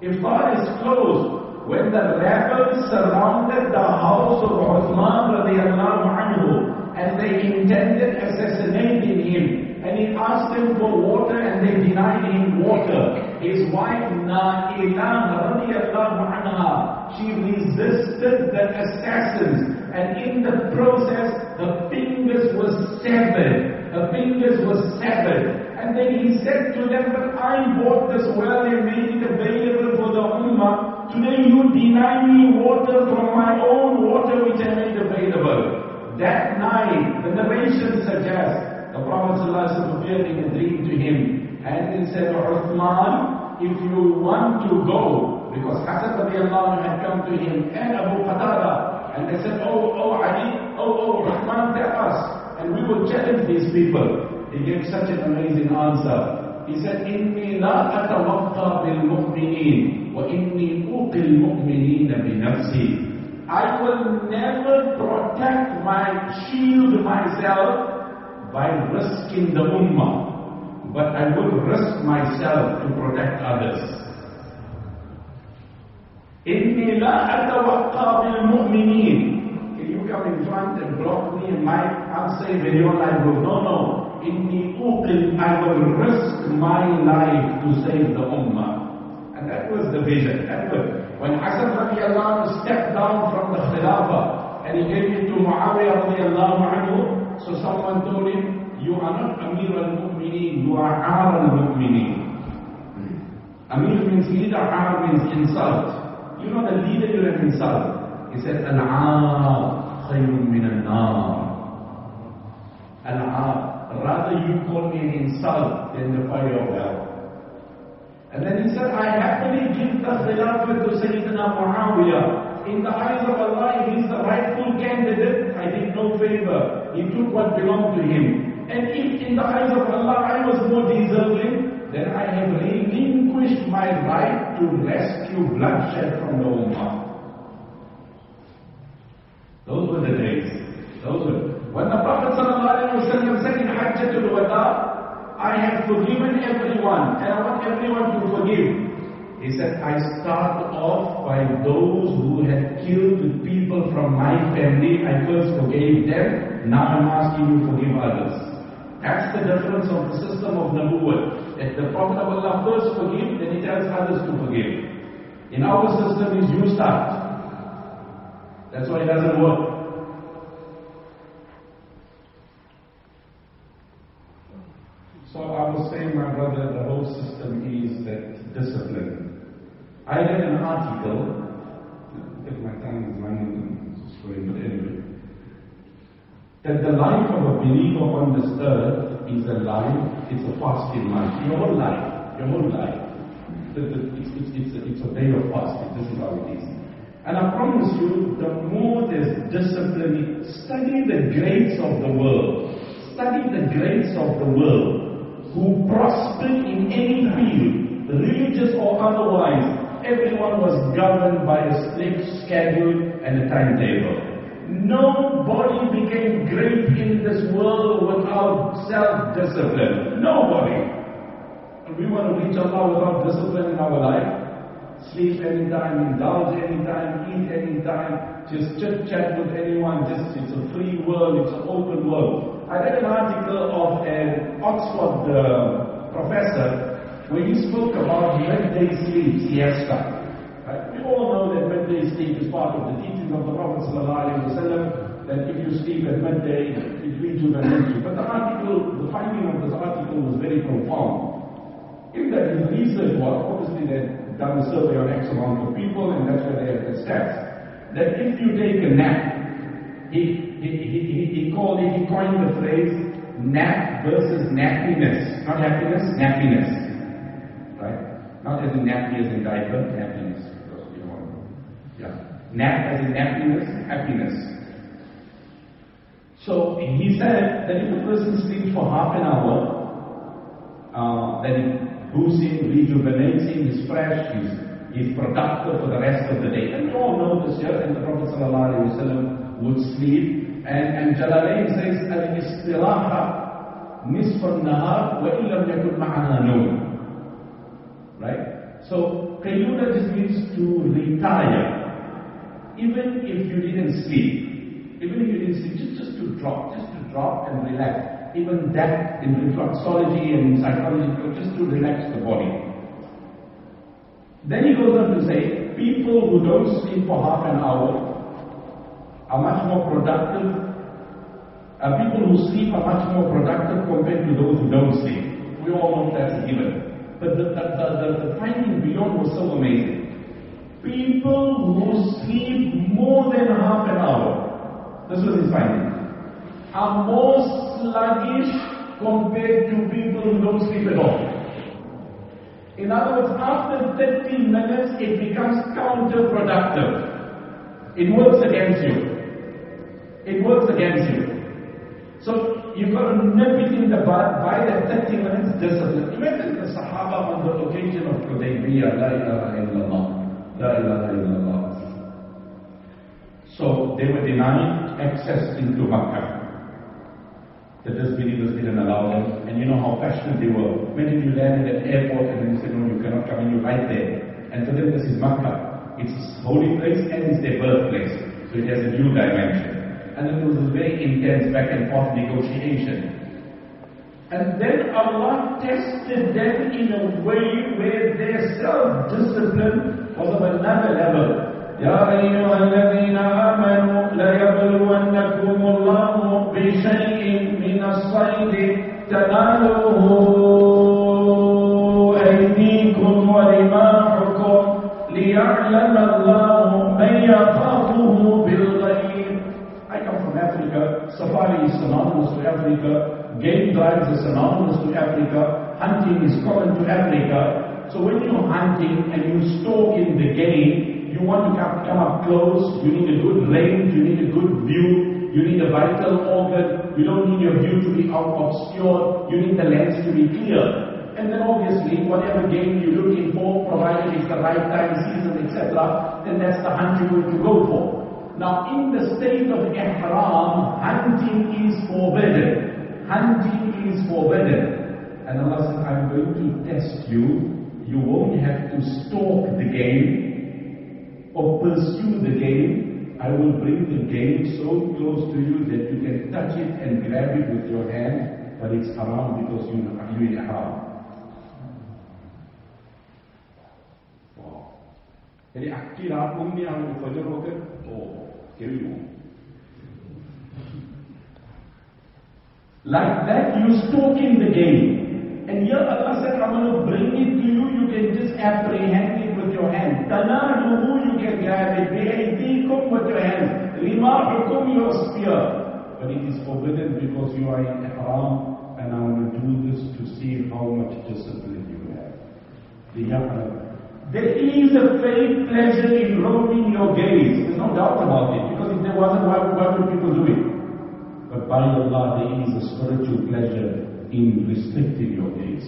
Iftar is closed. When the rebels surrounded the house of Uthman radiallahu anhu, and they intended assassinating him. And he asked them for water and they denied him water. His wife Na'ilah radiallahu anha, she resisted the assassins. And in the process, the fingers were severed. The fingers were severed. And then he said to them, but I bought this well and made it available for the Ummah. Today you deny me water from my own water which I made available. That night, the narration suggests the Prophet ﷺ appeared in a dream to him and he said, Uthman, if you want to go, because Hassan had come to him and Abu Qatada, and they said, oh, oh Ali, oh, oh, Uthman, tell us, and we will challenge these people. He gave such an amazing answer. He said, إِنِّي لَا أَتَوَقَّى بِالْمُؤْمِنِينَ وَإِنِّي أُوقِي الْمُؤْمِنِينَ بِنَفْسِي I will never protect my, shield myself by risking the ummah. But I will risk myself to protect others. إِنِّي لَا أَتَوَقَّى بِالْمُؤْمِنِينَ If you come in front and block me and my, I'm safe and your life will, no, no. Inni uqib, I will risk my life to save the ummah. And that was the vision. That was, when Hassan radiallahu stepped down from the Khilafah and he gave it to Muawiyah radiallahu anhu, so someone told him, you are not Amir al-Mu'mineen, you are Ar al-Mu'mineen. Amir means leader, Ar means insult. You know the leader you're an insult. He said, Al-Ar khayrun min al-Nar. Al-Ar you call me an insult than the fire of hell. And then he said, I happily give the Khilafah to Sayyidina Muawiyah. In the eyes of Allah, if he's the rightful candidate, I did no favor. He took what belonged to him. And if in the eyes of Allah I was more deserving, then I have relinquished my right to rescue bloodshed from the Ummah. Those were the days. Those were. When the Prophet ﷺ said in Hajjatul Wada, I have forgiven everyone and I want everyone to forgive. He said, I start off by those who had killed the people from my family. I first forgave them. Now I'm asking you to forgive others. That's the difference of the system of Nabuwwat. That the Prophet of Allah first forgive, then he tells others to forgive. In our system is you start. That's why it doesn't work. So I was saying, my brother, the whole system is that discipline. I read an article, if my time is running, but anyway, that the life of a believer on this earth is a life, it's a fasting life. Your whole life, your whole life. It's, it's, it's, a, it's a day of fasting, this is how it is. And I promise you, the more there's discipline, study the greats of the world. Study the greats of the world who prospered in any field, religious or otherwise. Everyone was governed by a strict schedule and a timetable. Nobody became great in this world without self-discipline. Nobody. And we want to reach Allah without discipline in our life. Sleep anytime, indulge anytime, eat anytime, just chit chat with anyone, just it's a free world, it's an open world. I read an article of an Oxford uh, professor where he spoke about midday sleep, siesta. Right? We all know that midday sleep is part of the teaching of the Prophet ﷺ, that if you sleep at midday, it rejuvenates you. But the article, the finding of this article was very profound. In that research was, obviously they'd done a survey on X amount of people and that's where they had the stats, that if you take a nap, he, he, he, he called it, he coined the phrase nap versus nappiness. Not happiness, nappiness. Right? Not as in nappy as in diaper, nappiness. Yeah. Nap as in nappiness, happiness. So he said that if a person sleeps for half an hour, uh, then it boosts him, rejuvenates him, he's fresh, he's, he's productive for the rest of the day. And we all know this here, and the Prophet ﷺ would sleep. And, and Jalalain says, Al-istiraha nisf al-nahar wa illam yakun ma'ana noon. Right? So, qayyuda just means to retire. Even if you didn't sleep. Even if you didn't sleep, just, just to drop, just to drop and relax. Even that in reflexology and psychology, just to relax the body. Then he goes on to say, people who don't sleep for half an hour are much more productive. Uh, people who sleep are much more productive compared to those who don't sleep. We all know that's a given. But the, the, the, the finding beyond was so amazing. People who sleep more than half an hour, this was his finding, are more sluggish compared to people who don't sleep at all. In other words, after 30 minutes, it becomes counterproductive. It works against you. It works against you. So you've got to nip it in the bud by the 30 minutes discipline. Imagine the Sahaba on the occasion of Hudaybiyah, La ilaha illallah. La ilaha illallah. So they were denied access into Makkah. The disbelievers didn't allow them. And you know how passionate they were. When did you land at the airport and then you say, no, you cannot come in, you're right there. And for them, this is Makkah. It's holy place and it's their birthplace. So it has a new dimension. And it was a very intense back and forth negotiation. And then Allah tested them in a way where their self-discipline was of another level. يا أيها الذين آمنوا ليبلونكم الله بشيء من الصيد تناله أيديكم ورماحكم ليعلم الله من يخافه بالغيب come from Africa. Safari is synonymous to Africa. Game drives are synonymous to Africa. Hunting is common to Africa. So when you're hunting and you stalk in the game, you want to come, up close, you need a good range, you need a good view, you need a vital organ, you don't need your view to be out obscured, you need the lens to be clear. And then obviously, whatever game you're looking for, provided it's the right time, season, etc., then that's the hunt you're going to go for. Now, in the state of ihram, hunting is forbidden. Hunting is forbidden. And Allah says, I'm going to test you. You won't have to stalk the game or pursue the game. I will bring the game so close to you that you can touch it and grab it with your hand, but it's haram because you, you're in haram. Oh, scary one. Like that, you stalking the game. And here Allah said, I'm going to bring it to you, you can just apprehend it with your hand. Tanaluhu, you can grab it. Bi'aydikum with your hands. Rimahukum, your spear. But it is forbidden because you are in ihram, and I want to do this to see how much discipline you have. The there is a fake pleasure in rolling your gaze. There's no doubt about it. Because if there wasn't, why, why would people do it? But by Allah, there is a spiritual pleasure in restricting your gaze.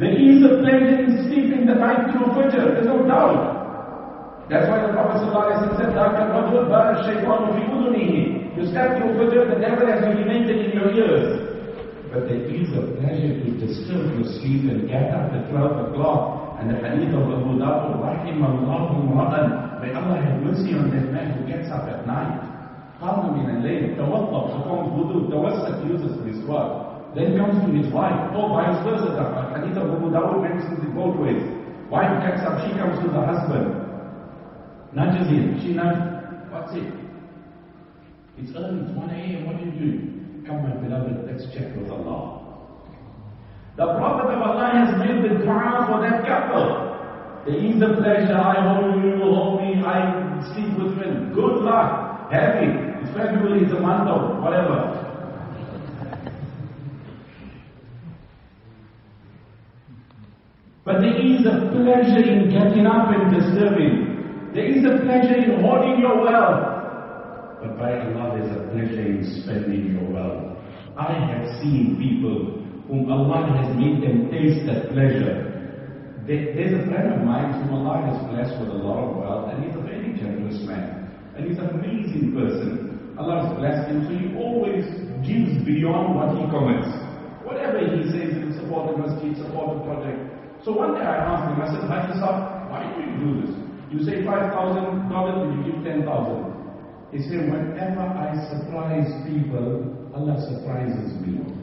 There is a pleasure in sleeping the night through Fajr. There's no doubt. That's why the Prophet ﷺ said, لا تقبضوا بار الشيطان في أذنه. You step through Fajr, the devil has urinated in your ears. But there is a pleasure to disturb your sleep and get up at 12 o'clock and the hadith of Abu Dawud, رحم الله امرأ, may Allah have mercy on that man who gets up at night. قام من الليل, توضأ, performs wudu, توسط, uses for his work. Then comes to his wife, or vice versa. The hadith of Abu Dawud mentions it both ways. Wife gets up, she comes to the husband. Nudges him, she nudges, what's it? It's early, it's 1 a.m., what do you do? Come my beloved, let's check with Allah. The Prophet of Allah has made the dua for that couple. The is a pleasure, I hold you, you hold me, I sleep with you. Good luck, happy. It's February, it's a month of whatever. But there is a pleasure in getting up and disturbing. There is a pleasure in hoarding your wealth. But by Allah, there's a pleasure in spending your wealth. I have seen people whom Allah has made them taste that pleasure. There's a friend of mine whom Allah has blessed with a lot of wealth, and he's a very generous man. And he's an amazing person. Allah has blessed him, so he always gives beyond what he commits. Whatever he says, he'll support the masjid, support the project. So one day I asked him, I said, Haji why do you do this? You say $5,000 and you give 10000 He said, whenever I surprise people, Allah surprises me.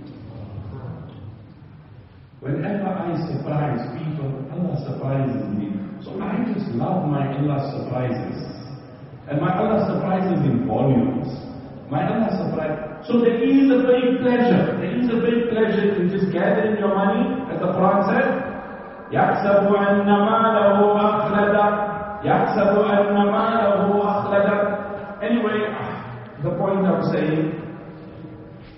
Whenever I surprise people, Allah surprises me. So I just love my Allah surprises. And my Allah surprises in volumes. My Allah surprise. So there is a great pleasure. There is a great pleasure in just gathering your money, as the Quran said. يحسب أن ماله أخلد يحسب أن ماله أخلد Anyway, the point I'm saying,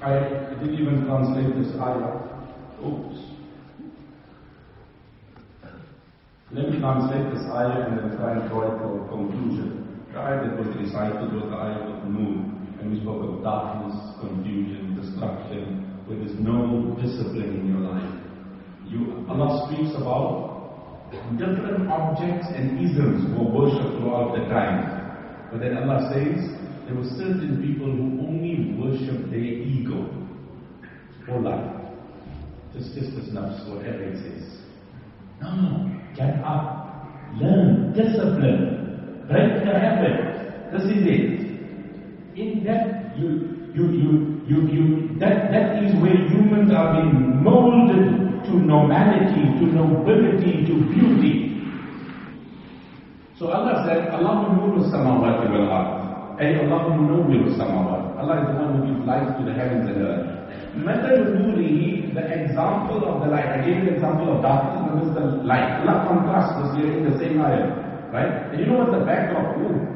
I didn't even translate this ayah. Oops. Let me translate this ayah and then try and draw it to a conclusion. The ayah that was recited was the ayah of Noon, and we spoke of darkness, confusion, destruction, where there's no discipline in your life. You, Allah speaks about different objects and isms were worshipped throughout the time. But then Allah says, there were certain people who only worshipped their ego for life. Just, just as nafs, whatever it is. No, no. Get up. Learn. Discipline. Break the habit. This is it. In that, you, you, you, you, you, that, that is where humans are being molded to normality, to nobility, to beauty. So Allah said, Allah nuru samawati wal ard. Ay Allah nuru samawat. Allah is the one who gives life to the heavens and earth. Method nurihi, the example of the light, I gave the example of darkness, but this is the light. Allah contrasts this here in the same ayah. Right? And you know what's the backdrop? Ooh.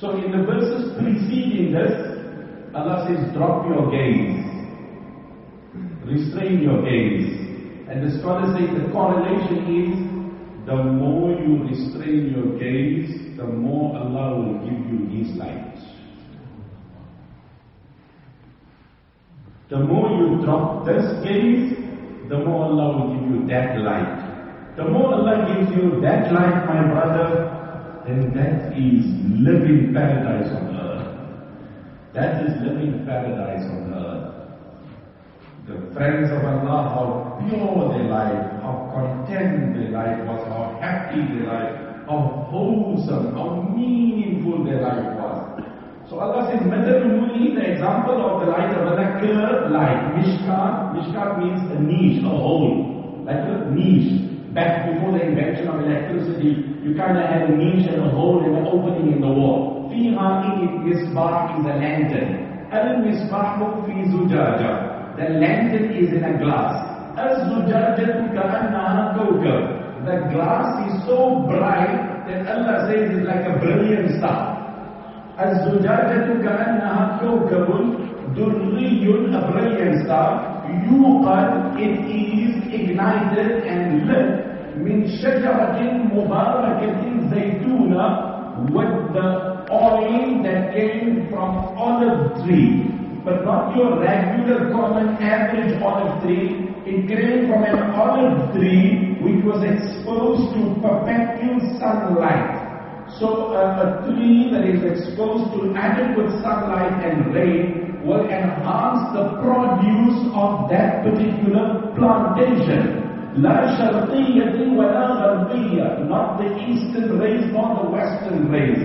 So in the verses preceding this, Allah says, drop your gaze. Restrain your gaze. And the scholars say the correlation is the more you restrain your gaze, the more Allah will give you His light. The more you drop this gaze, the more Allah will give you that light. The more Allah gives you that light, my brother, then that is living paradise on earth. That is living paradise on earth. The friends of Allah, how pure their life, how content their life was, how happy their life, how wholesome, how meaningful their life was. So Allah says, Matalumuni, the example of the light of a clear light. Mishkat, Mishkat means a niche, a hole, like a niche. Back before the invention of electricity, you kind of had a niche and a hole and an opening in the wall. Fiha in is a lantern. Al-misbah fi zujaja. The lantern is in a glass. Ka'annaha kawkab. The glass is so bright that Allah says it's like a brilliant star. الزجاجة كأنها كوكب دري a brilliant star يوقد it is ignited and lit من شجرة مباركة زيتونة with the oil that came from olive tree but not your regular common average olive tree it came from an olive tree which was exposed to perpetual sunlight so a, a tree that is exposed to adequate sunlight and rain will enhance the produce of that particular plantation. لا شرقية ولا غربية, not the eastern rays nor the western rays.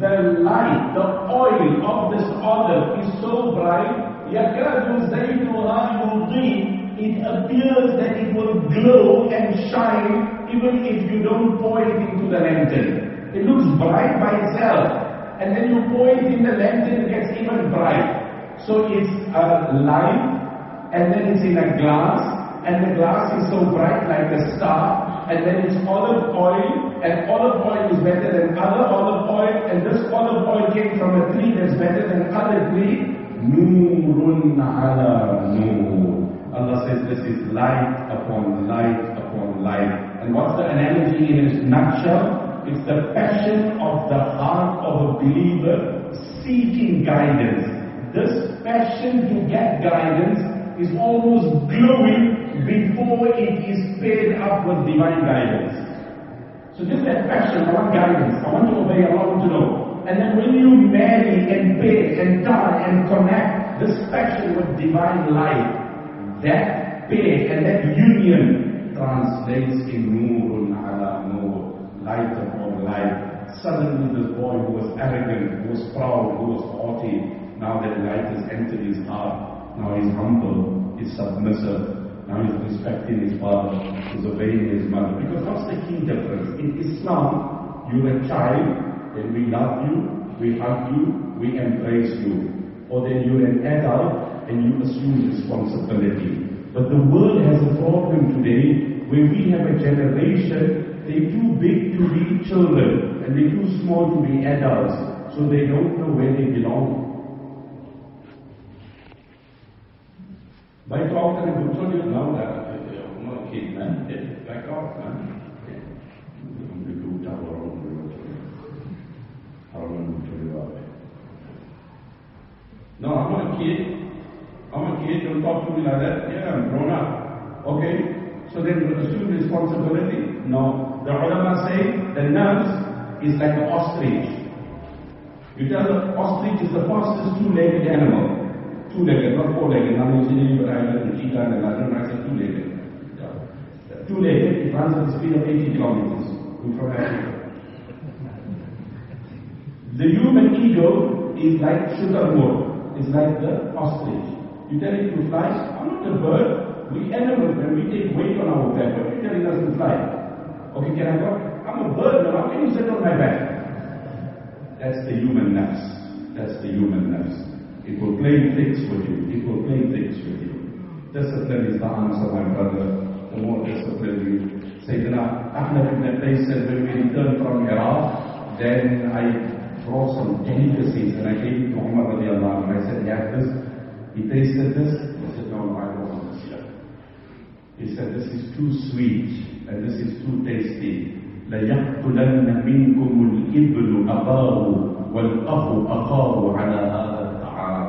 The light, the oil of this olive is so bright, يكاد زيتها يضيء it appears that it will glow and shine even if you don't pour it into the lantern. It looks bright by itself. And then you pour it in the lantern, it gets even bright. So it's a light, and then it's in a glass, and the glass is so bright like a star, and then it's olive oil, and olive oil is better than other olive oil, and this olive oil came from a tree that's better than other tree. Noorun ala. Allah says this is light upon light upon light. And what's the analogy in its nutshell? It's the passion of the heart of a believer seeking guidance. This passion to get guidance is almost glowing before it is paired up with divine guidance. So just that passion, I want guidance, I want to obey, I want to know. And then when you marry and pay and die and connect this passion with divine life, that pay and that union translates in nurun ala light upon light. Suddenly this boy who was arrogant, who was proud, who was haughty, now that light has entered his heart, now he's humble, he's submissive, now he's respecting his father, he's obeying his mother. Because what's the key difference? In Islam, you're a child, and we love you, we hug you, we embrace you. Or then you're an adult, and you assume responsibility. But the world has a problem today where we have a generation they're too big to be children and they're too small to be adults, so they don't know where they belong. Back off and I'm telling you now that I'm not a kid, man. Back off, man. No, I'm not a kid. I'm a kid. Don't talk to me like that. Yeah, I'm grown up. Okay? So then assume responsibility? No. The ulama say the nurse is like an ostrich. You tell the ostrich is the fastest two-legged animal. Two-legged, not four-legged. Now you see but I and cheetah and London, I say two-legged. Two-legged, it runs at the speed of 80 kilometers from Africa. The human ego is like sugar wood. It's like the ostrich. You tell it to fly. I'm not a bird. We animals, when we take weight on our back, what are you telling us fly? Okay, can I go? I'm a bird now. How can you sit on my back? That's the human nafs. That's the human nafs. It will play tricks with you. It will play tricks with you. Discipline is the answer, my brother. The more discipline you. Sayyidina Ahnaf ibn Qais said, when we returned from Iraq, then I brought some delicacies and I gave it to Umar radiallahu anhu. I said, yeah, this. He tasted this. He said, no, I don't want this yet. He said, this is too sweet and this is too منكم الإبل أباه والأخ أخاه على هذا الطعام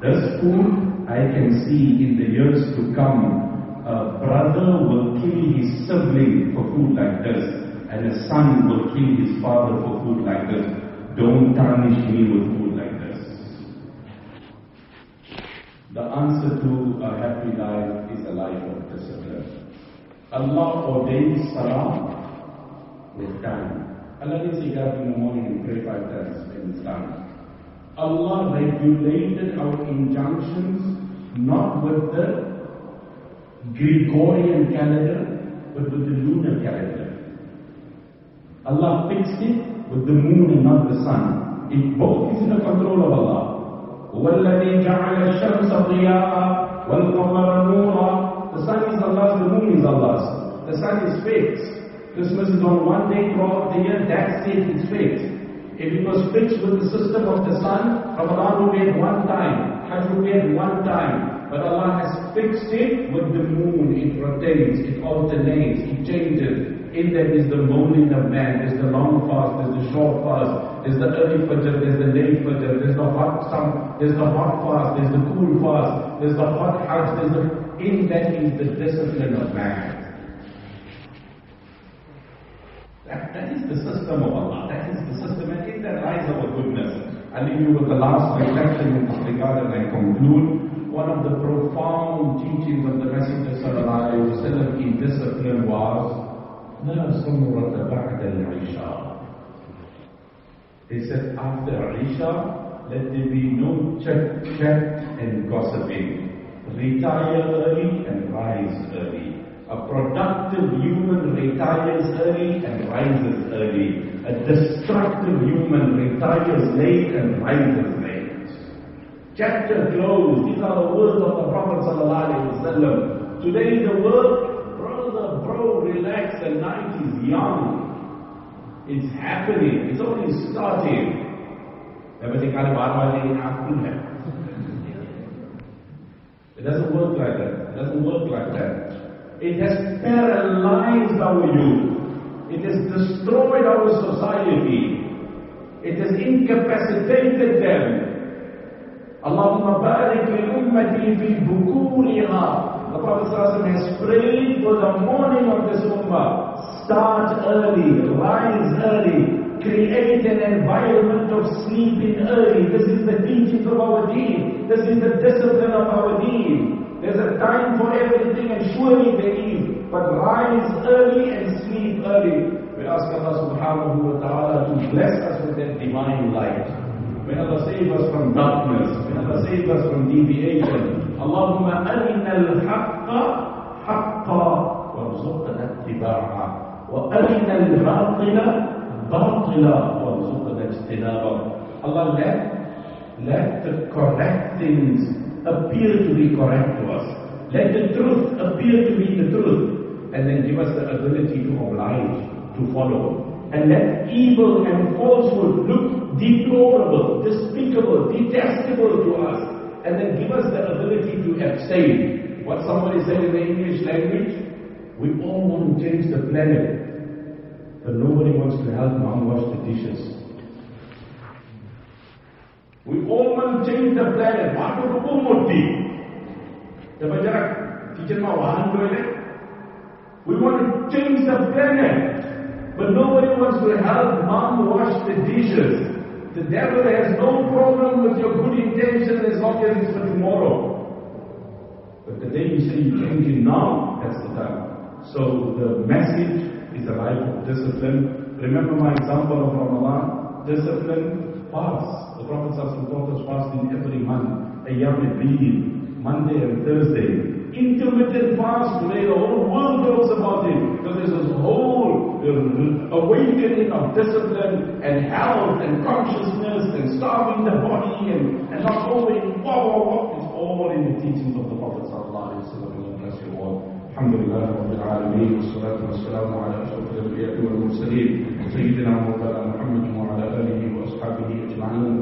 This food I can see in the years to come a brother will kill his sibling for food like this, and a son will kill his father for food like this. Don't tarnish me with food like this. The answer to a happy life is a life of discipline. Allah ordains salah with time. Allah didn't say get up in the morning and pray five times when it's done. Allah regulated our injunctions not with the Gregorian calendar, but with the lunar calendar. Allah fixed it with the moon and not the sun. It both is in the control of Allah. وَالَّذِي جَعَلَ الشَّمْسَ ضِيَاءً وَالْقَمَرَ نُورًا the sun is Allah's, the moon is Allah's. The sun is fixed. Christmas is on one day throughout the year, that's it, it's fixed. If it was fixed with the system of the sun, Ramadan would be one time, Hajj would be one time. But Allah has fixed it with the moon. It rotates, it alternates, it changes. In that is the molding of man. There's the long fast, there's the short fast, there's the early fajr, there's the late fajr, there's the hot sun, there's the hot fast, there's the cool fast, there's the hot hajj, there's the... In that is the discipline of man. That, that is the system of Allah. That is the system, and in that lies our goodness. I'll leave you with the last reflection in this regard and I conclude. One of the profound teachings of the Messenger sallallahu alayhi wa sallam in discipline was, لا سمرة بعد العشاء. he said, after Isha, let there be no chat, chat and gossiping. Retire early and rise early. A productive human retires early and rises early. A destructive human retires late and rises late. Chapter closed. These are the words of the Prophet ﷺ. Today the world, brother, bro, relax, the night is young. It's happening. It's only starting. Everything kind of It doesn't work like that. It doesn't work like that. It has paralyzed our youth. It has destroyed our society. It has incapacitated them. Allahumma barik li ummati fi bukuriha. The Prophet has prayed for the morning of this ummah. Start early, rise early, create an environment of sleeping early. This is the teaching of our deen. This is the discipline of our deen. There's a time for everything and surely there is. But rise early and sleep early. We ask Allah subhanahu wa ta'ala to bless us with that divine light. May Allah save us from darkness. May Allah save us from deviation. Allahumma arina al-haqqa haqqa warzuqna ittiba'ah. Arina al-batila batila warzuqna ijtinabah. Allah let, let the correct things appear to be correct to us. Let the truth appear to be the truth. And then give us the ability to oblige, to follow. And let evil and falsehood look deplorable, despicable, detestable to us. And then give us the ability to abstain. What somebody said in the English language, we all want to change the planet, but nobody wants to help mom wash the dishes. We all want to change the planet. What to do murti? Dapat jarak kitchen ma wahan. We want to change the planet. But nobody wants to help mom wash the dishes. The devil has no problem with your good intention as long as it's for tomorrow. But the day you say you change it now, that's the time. So the message is a life of discipline. Remember my example of Ramadan? Discipline, fast. The Prophet taught us fasting every month. Ayyam al Monday and Thursday. Intermittent fast today, the whole world knows about it. Because there's this whole awakening of discipline and health and consciousness and starving the body and, and not going, wow, wow, wow. It's all in the teachings of the Prophet الحمد لله رب العالمين والصلاة والسلام على أشرف الأنبياء والمرسلين سيدنا مولانا محمد وعلى آله وأصحابه أجمعين.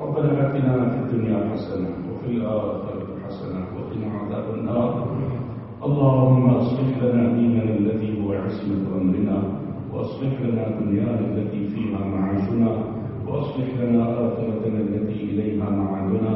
ربنا آتنا في الدنيا حسنة وفي الآخرة حسنة وقنا عذاب النار. اللهم أصلح لنا ديننا الذي هو عصمة أمرنا وأصلح لنا دنيانا التي فيها معاشنا وأصلح لنا آخرتنا التي إليها معادنا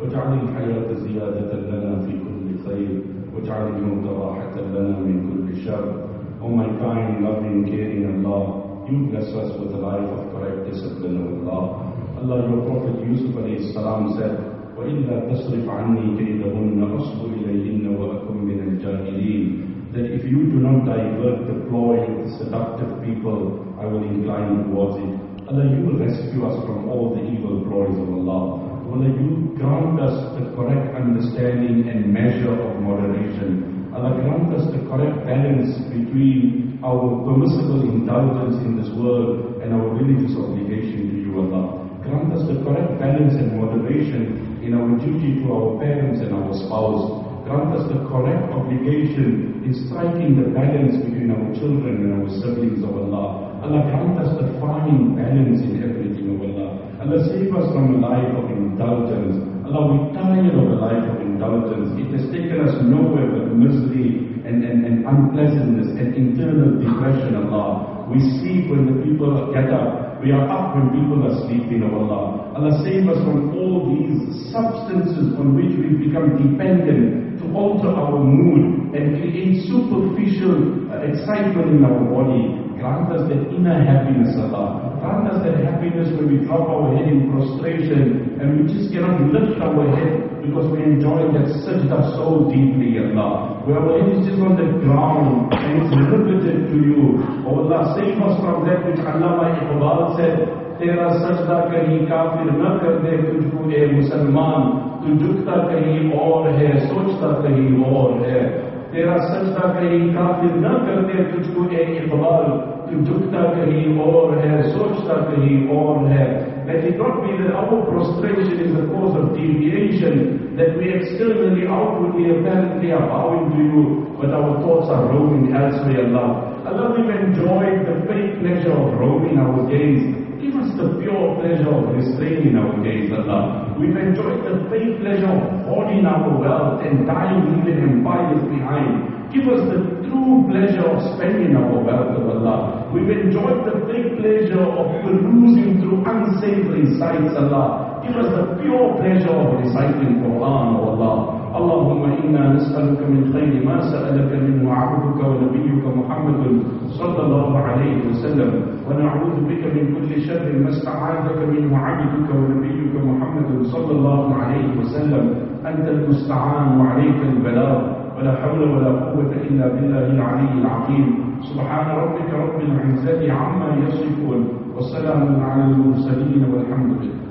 واجعل الحياة زيادة لنا في كل خير. واجعله راحة لنا من كل شر O my kind, loving, caring Allah, you bless us with a life of correct discipline, O Allah. Allah, your Prophet Yusuf alayhi salam said, وَإِلَّا تَصْرِفْ عَنِّي كَيْدَهُنَّ أَصْبُ إِلَيْهِنَّ وَأَكُمْ مِنَ الْجَاهِلِينَ That if you do not divert the ploy of seductive people, I will incline towards it. Allah, you will rescue us from all the evil ploys of Allah. Allah, you grant us the correct understanding and measure of moderation. Allah grant us the correct balance between our permissible indulgence in this world and our religious obligation to you, Allah. Grant us the correct balance and moderation in our duty to our parents and our spouse. Grant us the correct obligation in striking the balance between our children and our siblings of Allah. Allah grant us the fine balance in of Allah. Allah save us from a life of indulgence. Allah, we tired of a life of indulgence. It has taken us nowhere but misery and, and, and unpleasantness and internal depression, Allah. We sleep when the people get up. We are up when people are sleeping, O Allah. Allah save us from all these substances on which we become dependent to alter our mood and create superficial uh, excitement in our body. grant us the inner happiness, Allah. Grant us that happiness when we drop our head in prostration and we just cannot lift our head because we enjoy that sajda so deeply, Allah. Where our head is just on the ground and it's riveted to you. Oh Allah, save us from that which Allah my Iqbal said, تیرا سجدہ کہیں کافر نہ کر دے تجھ کو اے مسلمان تو جھکتا کہیں اور ہے سوچتا کہیں اور ہے تیرا سجدہ کہیں کافر نہ کر دے تجھ کو اے اقبال झुकता कहीं और है सोचता कहीं और है Let it not be that our prostration is the cause of deviation, that we externally, outwardly, apparently are bowing to you, but our thoughts are roaming elsewhere, Allah. Allah, we've enjoyed the fake pleasure of roaming our gaze. Give us the pure pleasure of restraining our gaze, Allah. We've enjoyed the fake pleasure of hoarding our wealth and dying leaving empires behind. Give us the true pleasure of spending our wealth of Allah. We've enjoyed the fake pleasure of perusing through unsavory sights, Allah. Give us the pure pleasure of reciting Quran, O Allah. اللهم إنا نسألك من خير ما سألك منه عبدك ونبيك محمد صلى الله عليه وسلم ونعوذ بك من كل شر ما استعاذك منه عبدك ونبيك محمد صلى الله عليه وسلم أنت المستعان وعليك البلاغ ولا حول ولا قوة إلا بالله العلي العظيم. سبحان ربك رب العزة عما يصفون وسلام على المرسلين والحمد لله.